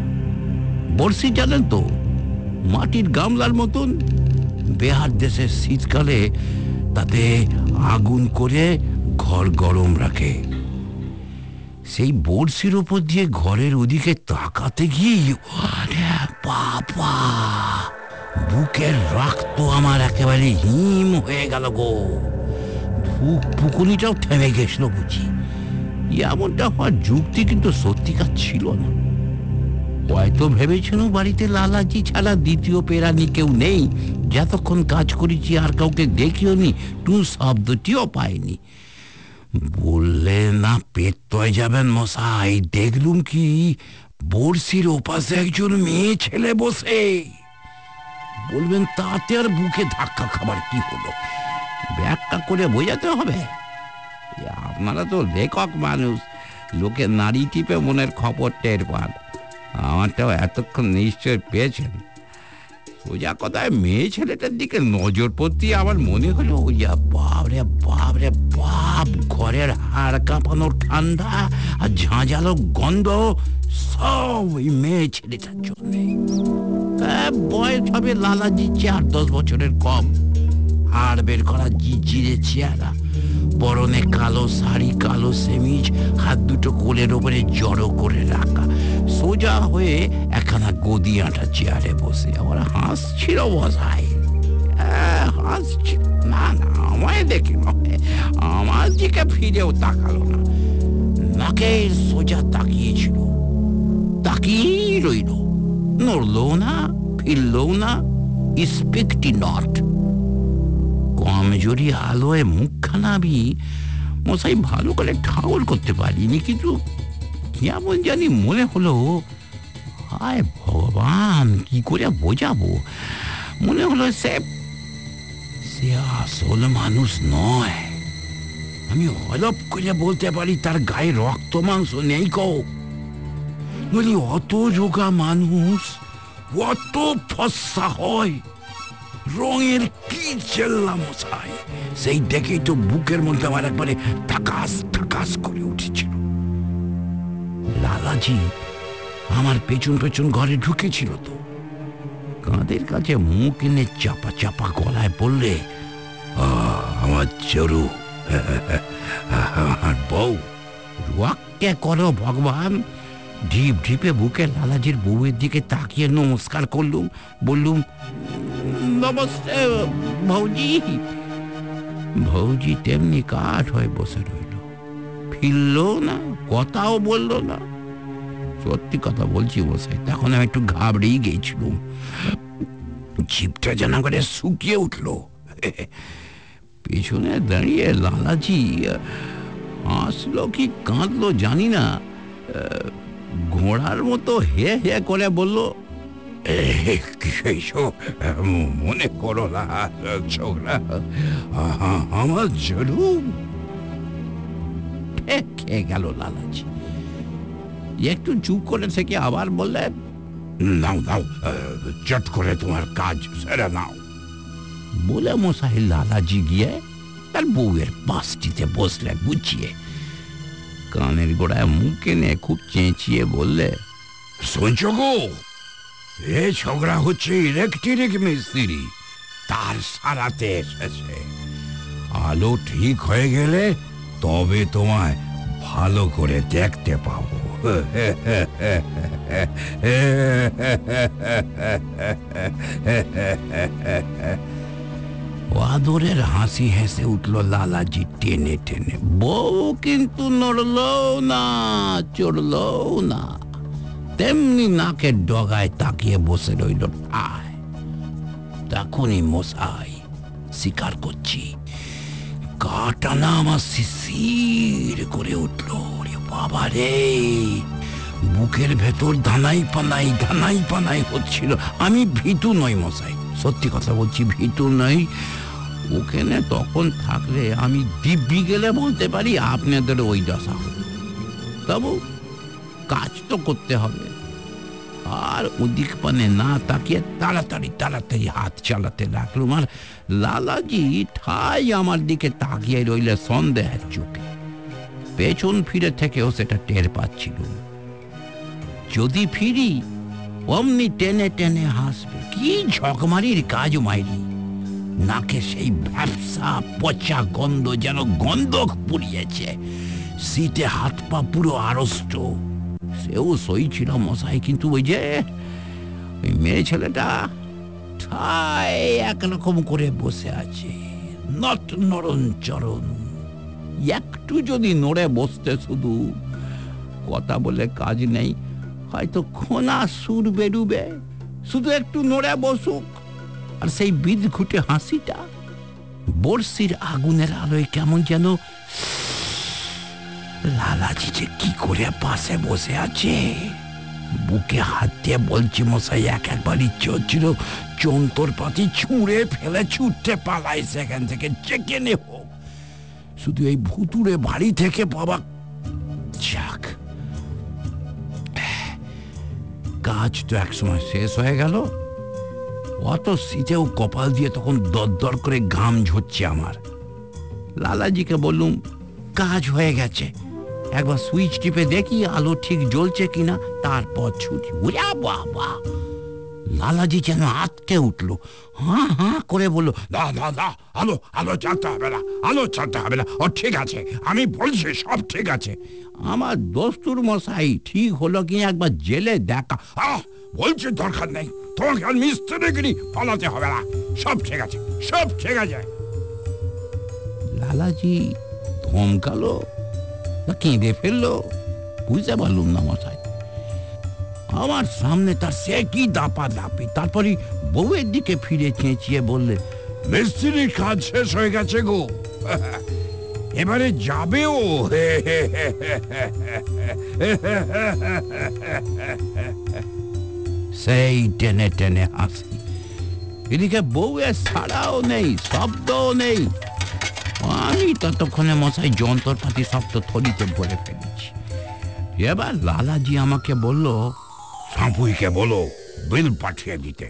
বড়শি জানেন তো, মাটির গামলার মতন। বেহার দেশের শীতকালে তাতে আগুন করে ঘর গরম রাখে। সেই বড়শির উপর দিয়ে ঘরের ওদিকে তাকাতে গিয়ে বাবা, বুকের রক্ত আমার একেবারে হিম হয়ে গেল গো। বুক পুকুনিটাও থেমে গেছিল বুঝি। এমনটা হওয়ার যুক্তি কিন্তু সত্যিকার ছিল না। হয়তো ভেবেছিল বাড়িতে লালাজি ছাড়া দ্বিতীয় পেরানি কেউ নেই। যতক্ষণ কাজ করেছি আর কাউকে দেখিও নি টু শব্দটিও পাইনি। বললে না পেটতয় যাবেন মশাই, দেখলুম কি? বড়শির ওপাশে একজন মেয়ে ছেলে বসে। বলবেন, তাতে আর বুকে ধাক্কা খাবার কি হলো? ব্যাখ্যা করে বোঝাতে হবে। আপনারা তো লেখক মানুষ, লোকে নারী টিপে মনের খবর টের পান। আমারটাও এতক্ষণ নিশ্চয় পেয়েছেন। সোজা কথায় মেয়ে ছেলেটার দিকে নজর পড়তেই আমার মনে হলো, ইয়া বাপ রে, বাপ ঘরের হাড় কাঁপানোর ঠান্ডা আর ঝাঁঝালো গন্ধ, সব ওই মেয়ে ছেলেটার জন্যে। বয়স হবে লালাজি চার দশ বছরের কম। হাড় বের করা জিজিরে চেহারা। পরনে কালো শাড়ি, কালো সেমিজ, হাত দুটো কোলের ওপরে জড়ো করে রাখা। সোজা হয়ে একখানা গদি আঁটা চেয়ারে বসে। আবার হাসছিল বসাই হাসছি। না না, আমায় দেখে নয়। আমার দিকে ফিরেও তাকালো না। নাকে সোজা তাকিয়েছিল। তাকিয়েই রইল। নড়লো না ফিরলও না স্পিকটি নট। কমজোরি আলোয়, মুখখানা আমি মশাই ভালো করে ঠাউর করতে পারিনি, কিন্তু কেমন জানি মনে হলো, হায় ভগবান, কি করে বোঝাবো? মনে হলো সে সে আসল মানুষ নয়। আমি হলপ করে বলতে পারি, তার গায়ে রক্ত মাংস নেই কো। বলি, অত রোগা মানুষ, অত ফসা হয়। রঙের কি চেল্লা মশাই সেই দেখেই তো বুকের মধ্যে আমার একবারে ঠাকাস ঠাকাস করে উঠেছিল। লালাজি আমার পেছন পেছন ঘরে ঢুকেছিল তো। কাঁদের কাছে মুখ এনে চাপা চাপা গলায় বললে "আহ, আমার চরু আমার বউ রোয়াক্কে করো ভগবান। ঢিপ ঢিপে বুকে লালাজির বউয়ের দিকে তাকিয়ে নমস্কার করলুম, বললুম, নমস্তে ভৌজি। ভৌজি তেমনি কাঠ হয়ে বসে রইল। ফিরলো না, কথাও বলল না। সত্যি কথা বলছি বসে, তখন আমি একটু ঘাবড়েই গেছিলাম। জিপটা যেন করে শুকিয়ে উঠল। পেছনে দাঁড়িয়ে লালাজি হাসলো কি কাঁদলো জানি না। ঘোড়ার মতো হে হে করে বলল মনে করো না, ছোকরা। আমার খেয়ে গেল লালাজি। একটু চুপ করে থেকে আবার বললে, নাও নাও চট করে তোমার কাজ সেরে নাও। বলে মশাই লালাজি গিয়ে তার বউয়ের পাশটিতে বসলে, গুছিয়ে কানের গোড়ায় মুখ এনে খুব চেঁচিয়ে বললে, শুনছ গো? এ ঝগড়া হচ্ছে ইলেকট্রিক মিস্ত্রি। তার সারাতে এসেছে। আলো ঠিক হয়ে গেলে তবে তোমায় ভালো করে দেখতে পাবো। আদরের হাসি হেসে উঠল লালাজি টেনে টেনে। বউ কিন্তু নড়লো না চড়লো না। তেমনি নাকের ডগায় তাকিয়ে বসে রইল। ঠায় তখনই মশাই স্বীকার করছি। কাটা না আমার শিশির করে উঠল। বাবা রে, বুকের ভেতর ধানাই পানাই ধানাই পানাই হচ্ছিল। আমি ভীতু নই মশাই, সত্যি কথা বলছি ভীতু নই। ওখানে তখন থাকলে আমি দিব্যি গেলে বলতে পারি আপনাদের ওই দশা। হলো তবু কাজ তো করতে হবে। আর ওদিক পানে না তাকিয়ে তাড়াতাড়ি তাড়াতাড়ি হাত চালাতে লাগলুম আর লালাজি ঠাই আমার দিকে তাকিয়ে রইলে সন্দেহের চোখে। পেছন ফিরে থেকেও সেটা টের পাচ্ছিল যদি ফিরি, অমনি টেনে টেনে হাসবে, কি ঝকমারির কাজ মাইরি? নাকে সেই ব্যবসা পচা গন্ধ যেন গন্ধক পুড়িয়েছে। সিটে হাত পা পুরো আড়ষ্ট। সেও সই ছিল মশাই, কিন্তু ওই যে ওই মেয়ে ছেলেটা ঠাই একরকম করে বসে আছে, নট নরণ চরণ। একটু যদি নড়ে বসতে শুধু, কথা বলে কাজ নেই, হয়তো খোনা সুর বেরুবে। শুধু একটু নড়ে বসুক। আর সেই বিদ ঘুটে হাসিটা বর্ষির আগুনের আলোয় কেমন যেন লালাজি যে কি করে পাশে বসে আছে। বুকে হাত দিয়ে বলছি মশাই, এক একবার ইচ্ছে হচ্ছিল চন্তর পাতি ছুঁড়ে ফেলে ছুটতে পালাই সেখান থেকে চেকে হোক। শুধু এই ভুতুরে বাড়ি থেকে বাবা যাক। কাজ তো একসময় শেষ হয়ে গেল। অত শীতেও কপাল দিয়ে তখন দরদর করে ঘাম ঝরছে আমার। লালাজিকে বললুম, কাজ হয়ে গেছে। একবার সুইচ টিপে দেখি আলো ঠিক জ্বলছে কিনা, তারপর ছুটি। ওরা বাবা লালাজি যেন আটকে উঠল। হাঁ হাঁ করে বলল, না না না, আলো আলো চালতে হবে না, আলো চালতে হবে না। ও ঠিক আছে, আমি বলছি সব ঠিক আছে। আমার দস্তুর মশাই ঠিক হলো কি একবার জেলে দেখা। আহ বলছি দরকার নেই। তোমাকে আর মিস্ত্রিগিরি পালাতে হবে না। সব ঠিক আছে সব ঠিক আছে। লালাজি ধমকালো না কেঁদে ফেলল? বুঝতে পারলুম না মশাই। আমার সামনে তার সে কি দাপা দাপি তারপরে বউয়ের দিকে ফিরে চেঁচিয়ে বললে মিস্ত্রির কাজ শেষ হয়ে গেছে গো। এবারে যাবেও সেই টেনে টেনে হাসি। এদিকে বউয়ের ছাড়াও নেই শব্দও নেই। আমি ততক্ষণে মশাই যন্ত্রপাতি শব্দ থলিতে ভরে ফেলেছি। এবার লালাজি আমাকে বলল সাপুইকে বলো বিল পাঠিয়ে দিতে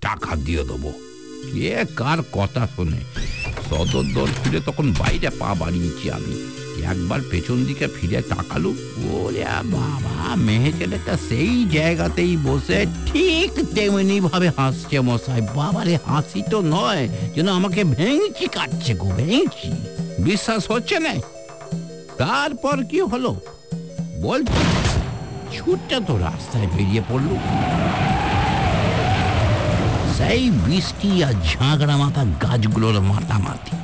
টাকা দিয়ে দেবো। কে কার কথা শোনে? সদর দল ফিরে তখন বাইরে পা বাড়িয়েছি আমি। একবার পেছন দিকে ফিরে তাকালো। ওরে বাবা, মেয়ে ছেলেটা সেই জায়গাতেই বসে ঠিক তেমনি ভাবে হাসছে মশাই। বাবারে, হাসি তো নয়, যেন আমাকে ভেঙচি কাটছে গো, ভেঙচি। বিশ্বাস হচ্ছে না? তারপর কি হলো? বলছি, ছুটটা তো রাস্তায় বেরিয়ে পড়ল। সেই বৃষ্টি আর ঝাঁকড়া মাথা গাছগুলোর মাতামাতি।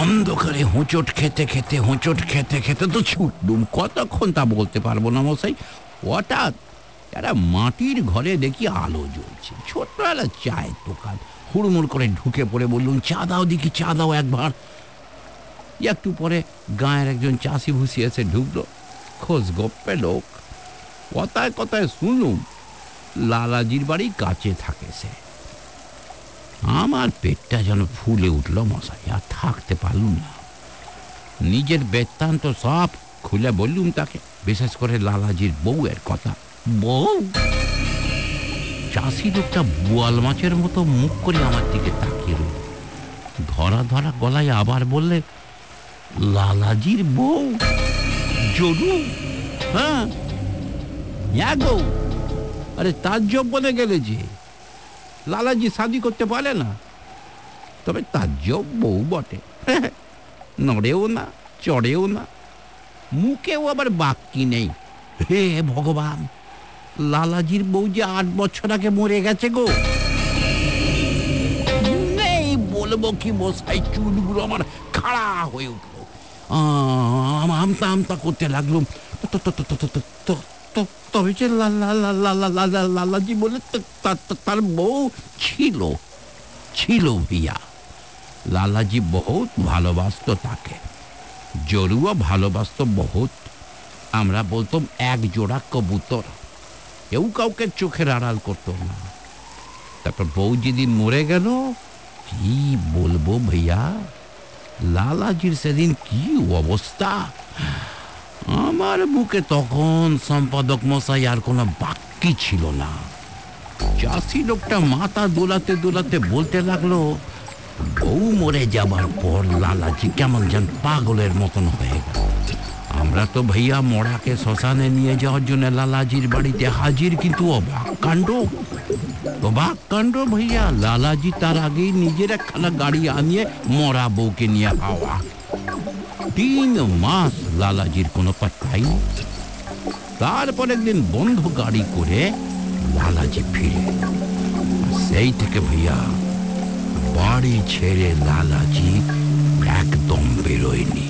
অন্ধকারে হোঁচট খেতে খেতে, হোঁচট খেতে খেতে তো ছুটলুম কতক্ষণ তা বলতে পারব না মশাই? হঠাৎ একটা মাটির ঘরে দেখি আলো জ্বলছে ছোট্ট একটা চায়ের দোকান, হুড়মুড় করে ঢুকে পড়ে বললুম, চা দাও দেখি, চা দাও একবার। একটু পরে গাঁয়ের একজন চাষি ভুসি এসে ঢুকলো, খোঁজ গপ্পে লোক। কথায় কথায় শুনলুম, লালাজির বাড়ি কাছে থাকে সে। আমার পেটটা যেন ফুলে উঠল মশাই, আর থাকতে পারলুম না। নিজের বেত্তান্ত সব খুলে বললুম তাকে, বিশেষ করে লালাজির বউয়ের কথা। বউ? চাষি লোকটা বোয়াল মাছের মতো মুখ করে আমার দিকে তাকিয়ে রইল। ধরা ধরা গলায় আবার বললে, লালাজির বউ? জরু? হ্যাঁ? হ্যাঁ গো। আরে তার জব বলে গেলে যে? লালাজি শাদি করতে পারে না। তবে তার তাজ্জব বউ বটে। নড়েও না, চড়েও না। মুখেও আবার বাক্যি নেই। হে ভগবান, লালাজির বউ যে আট বছর আগে মরে গেছে গো। নেই বলব কি মশাই, চুলগুলো আমার খাড়া হয়ে উঠল। আমতা আমতা করতে লাগল। তবে যে লালাজি বলে তার বউ ছিল ছিল ভিয়া লালাজি বহুত ভালোবাসতো তাকে জরুও ভালোবাসতো বহুত আমরা বলতাম এক জোড়া কবুতর কেউ কাউকে চোখের আড়াল করতো না তারপর বউ যেদিন মরে গেল কি বলব ভাইয়া লালাজির সেদিন কি অবস্থা আমার বুকে তখন সম্পাদক মশাই আর কোনো বাক্যই ছিল না। চাষি লোকটা মাথা দোলাতে দোলাতে বলতে লাগল, বউ মরে যাবার পর লালাজি কেমন যেন পাগলের মতন হয়ে গেল। আমরা তো ভাইয়া মরাকে শ্মশানে নিয়ে যাওয়ার জন্য লালাজির বাড়িতে হাজির, কিন্তু অবাক কাণ্ড। অবাক কাণ্ড ভাইয়া, লালাজি তার আগেই নিজের একখানা গাড়ি আনিয়ে মরা বউকে নিয়ে হাওয়া তিন মাস লালাজির কোনো পাত্তাই। তারপর একদিন বন্ধ গাড়ি করে লালাজি ফিরে। সেই থেকে ভাইয়া বাড়ি ছেড়ে লালাজি একদম বেরোয়নি।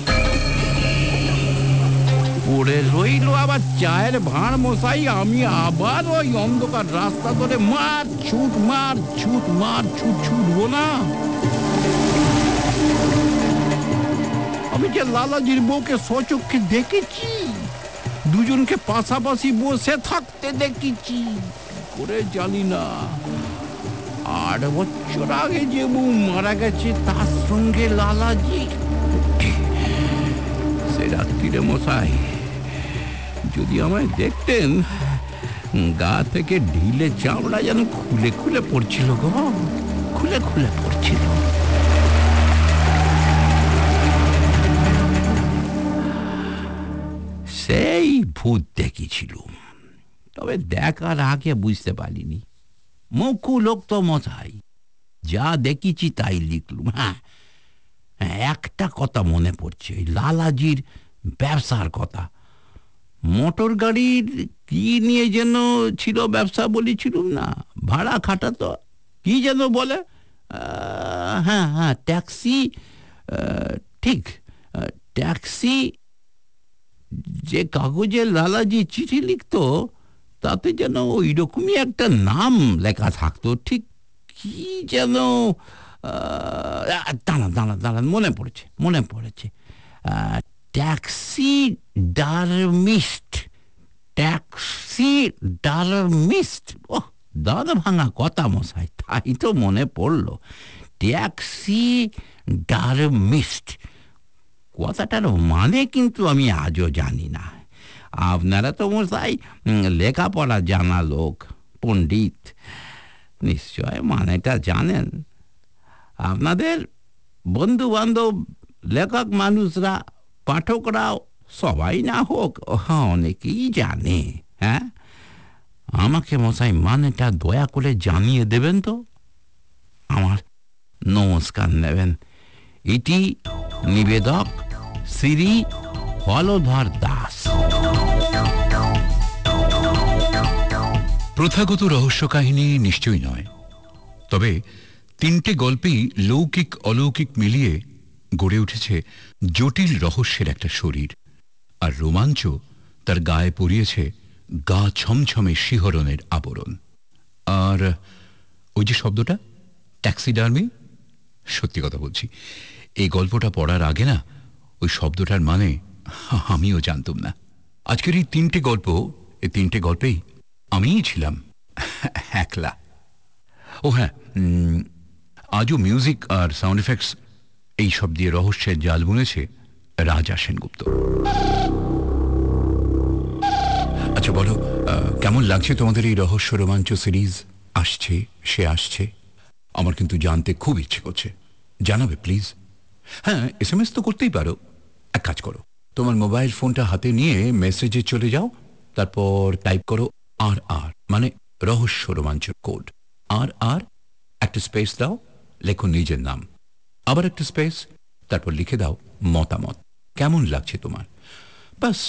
পড়ে রইল আবার চায়ের ভাঁড় মশাই, আমি আবার ওই অন্ধকার রাস্তা ধরে মার ছুট মার ছুট মার ছুট ছুটবো না। আমি যে লালাজির বউকে সচক্ষে দেখেছি, দুজনকে পাশাপাশি বসে থাকতে দেখেছি, করে জানি না। আট বছর আগে যে বউ মারা গেছে, তার সঙ্গে লালাজি। সে রাত্রিরে মশাই, যদি আমায় দেখতেন, গা থেকে ঢিলে চামড়া যেন খুলে খুলে পড়ছিল গো, খুলে খুলে পড়ছিল। সেই ভূত দেখেছিলুম তবে দেখার আগে বুঝতে পারিনি। মুখু লোক তো মশাই যা দেখেছি তাই লিখলুম। হ্যাঁ হ্যাঁ, একটা কথা মনে পড়ছে লালাজির ব্যবসার কথা। মোটর গাড়ির কি নিয়ে যেন ছিল ব্যবসা বলেছিলুম না ভাড়া খাটাতো কি যেন বলে? হ্যাঁ হ্যাঁ ট্যাক্সি ঠিক ট্যাক্সি যে কাগজে লালাজি চিঠি লিখতো, তাতে যেন ওই রকমই একটা নাম লেখা থাকতো। ঠিক কি যেন দাঁড়ান দাঁড়ান দাঁড়ান, মনে পড়েছে মনে পড়েছে। Taxi ডারমিস্ট taxi ডারমিস্ট। ও দাদা ভাঙা কথা মশাই, তাই তো মনে পড়ল। Taxidermist. কথাটার মানে কিন্তু আমি আজও জানি না। আপনারা তো মশাই লেখাপড়া জানা লোক, পণ্ডিত। নিশ্চয় মানেটা জানেন। আপনাদের বন্ধু বান্ধব লেখক মানুষরা, পাঠকরাও সবাই না হোক হ্যাঁ অনেকেই জানে হ্যাঁ? আমাকে মশাই মানেটা দয়া করে জানিয়ে দেবেন তো? আমার নমস্কার নেবেন। এটি নিবেদক শ্রী হলধর দাস। প্রথাগত রহস্য কাহিনী নিশ্চয়ই নয়। তবে তিনটে গল্পেই লৌকিক অলৌকিক মিলিয়ে গড়ে উঠেছে জটিল রহস্যের একটা শরীর। আর রোমাঞ্চ তার গায়ে পরিয়েছে গা ছমছমে শিহরণের আবরণ। আর ওই যে শব্দটা ট্যাক্সিডার্মি সত্যি কথা বলছি। এই গল্পটা পড়ার আগে না ওই শব্দটার মানে আমিও জানতাম না। আজকের এই তিনটে গল্প, এই তিনটে গল্পেই আমিই ছিলাম একলা। ও হ্যাঁ আজও মিউজিক আর সাউন্ড এফেক্টস এই সব দিয়ে রহস্যের জাল বুনেছে রাজা সেনগুপ্ত। আচ্ছা বলো কেমন লাগছে তোমাদের এই রহস্য রোমাঞ্চ সিরিজ? আসছে, সে আসছে। আমার কিন্তু জানতে খুব ইচ্ছে করছে। জানাবে, প্লিজ। হ্যাঁ এস এম এস তো করতেই পারো। এক কাজ করো, তোমার মোবাইল ফোনটা হাতে নিয়ে মেসেজে চলে যাও, তারপর টাইপ করো আর আর মানে রহস্য রোমাঞ্চের কোড আর আর একটা স্পেস দাও, লেখো নিজের নাম। আবার একটা স্পেস তারপর লিখে দাও মতামত। কেমন লাগছে তোমার? বাস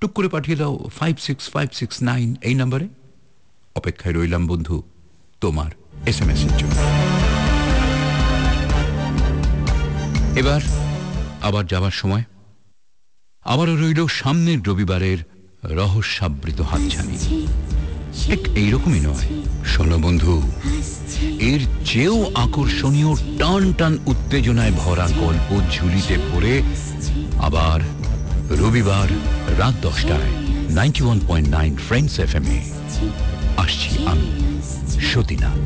টুক করে পাঠিয়ে দাও five six five six nine এই নম্বরে অপেক্ষায় রইলাম বন্ধু, তোমার এস এম এর জন্য। এবার আবার যাবার সময় আবারও রইল সামনের রবিবারের রহস্যাবৃত হাতছানি। ঠিক এইরকমই নয় শোনো বন্ধু এর চেয়েও আকর্ষণীয় টান টান উত্তেজনায় ভরা গল্প ঝুলিতে পড়ে আবার রবিবার রাত দশটায় ninety one point nine friends F M এ আসছি আমি সতীনাথ।